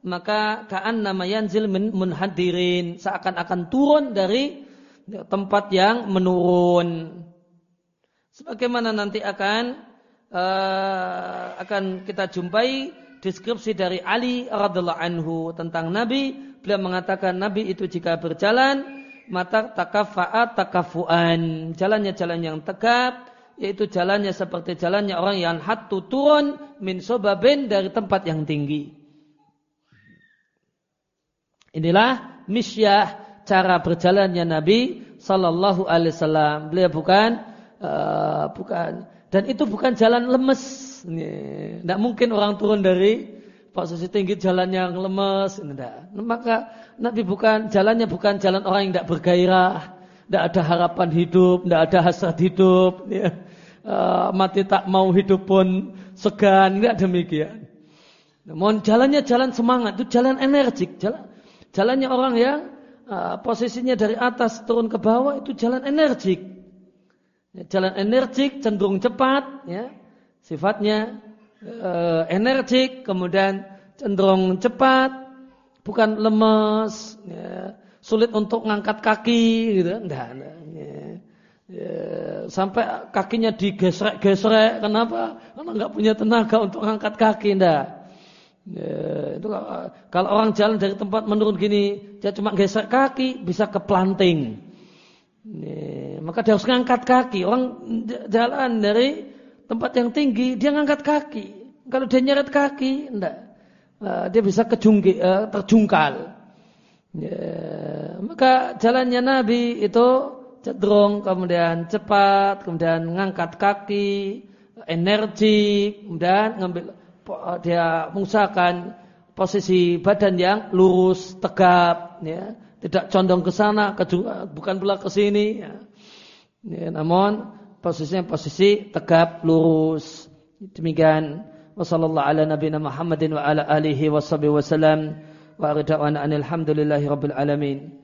maka kaan nama yanzil munhadirin. Seakan-akan turun dari tempat yang menurun. Sebagaimana nanti akan uh, akan kita jumpai deskripsi dari Ali radhiallahu anhu tentang Nabi. Beliau mengatakan Nabi itu jika berjalan mata takafaat takafuan. Jalannya jalan yang tegap yaitu jalannya seperti jalannya orang yang hatu turun min sobabin dari tempat yang tinggi inilah misyah cara berjalannya Nabi Sallallahu Alaihi Wasallam beliau bukan uh, bukan dan itu bukan jalan lemes tidak mungkin orang turun dari posisi tinggi jalannya yang lemes, enggak. Maka Nabi bukan jalannya bukan jalan orang yang tidak bergairah, tidak ada harapan hidup, tidak ada hasrat hidup, ya. Uh, mati tak mau hidup pun segan, enggak demikian. Namun jalannya jalan semangat, itu jalan energik. Jalan, jalannya orang yang uh, posisinya dari atas turun ke bawah itu jalan energik. Ya, jalan energik cenderung cepat, ya. sifatnya uh, energik, kemudian cenderung cepat, bukan lemes, ya. sulit untuk ngangkat kaki, gitu. Enggak, enggak. Ya. Ya, sampai kakinya digesrek-gesrek. Kenapa? Karena nggak punya tenaga untuk ngangkat kaki. Enggak. Ya, itu kalau orang jalan dari tempat menurun gini, dia cuma gesek kaki, bisa ke planting. Ya, maka dia harus ngangkat kaki. Orang jalan dari tempat yang tinggi, dia ngangkat kaki. Kalau dia nyeret kaki, enggak. Uh, dia bisa kejungki, uh, terjungkal. Ya, maka jalannya Nabi itu cenderung kemudian cepat, kemudian mengangkat kaki, energi, kemudian ngambil dia mengusahakan posisi badan yang lurus, tegap, ya, tidak condong ke sana, bukan pula ke sini. Ya. Ya, namun posisinya posisi tegap, lurus. Demikian. Wassalamualaikum ala nabiyina Muhammadin wa ala alihi wa sahbihi wa salam. Wa arida'wana anilhamdulillahi rabbil alamin.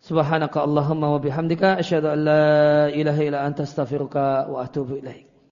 Subhanaka Allahumma wa bihamdika asyhadu an la ilaha illa anta astaghfiruka wa atubu ilaik.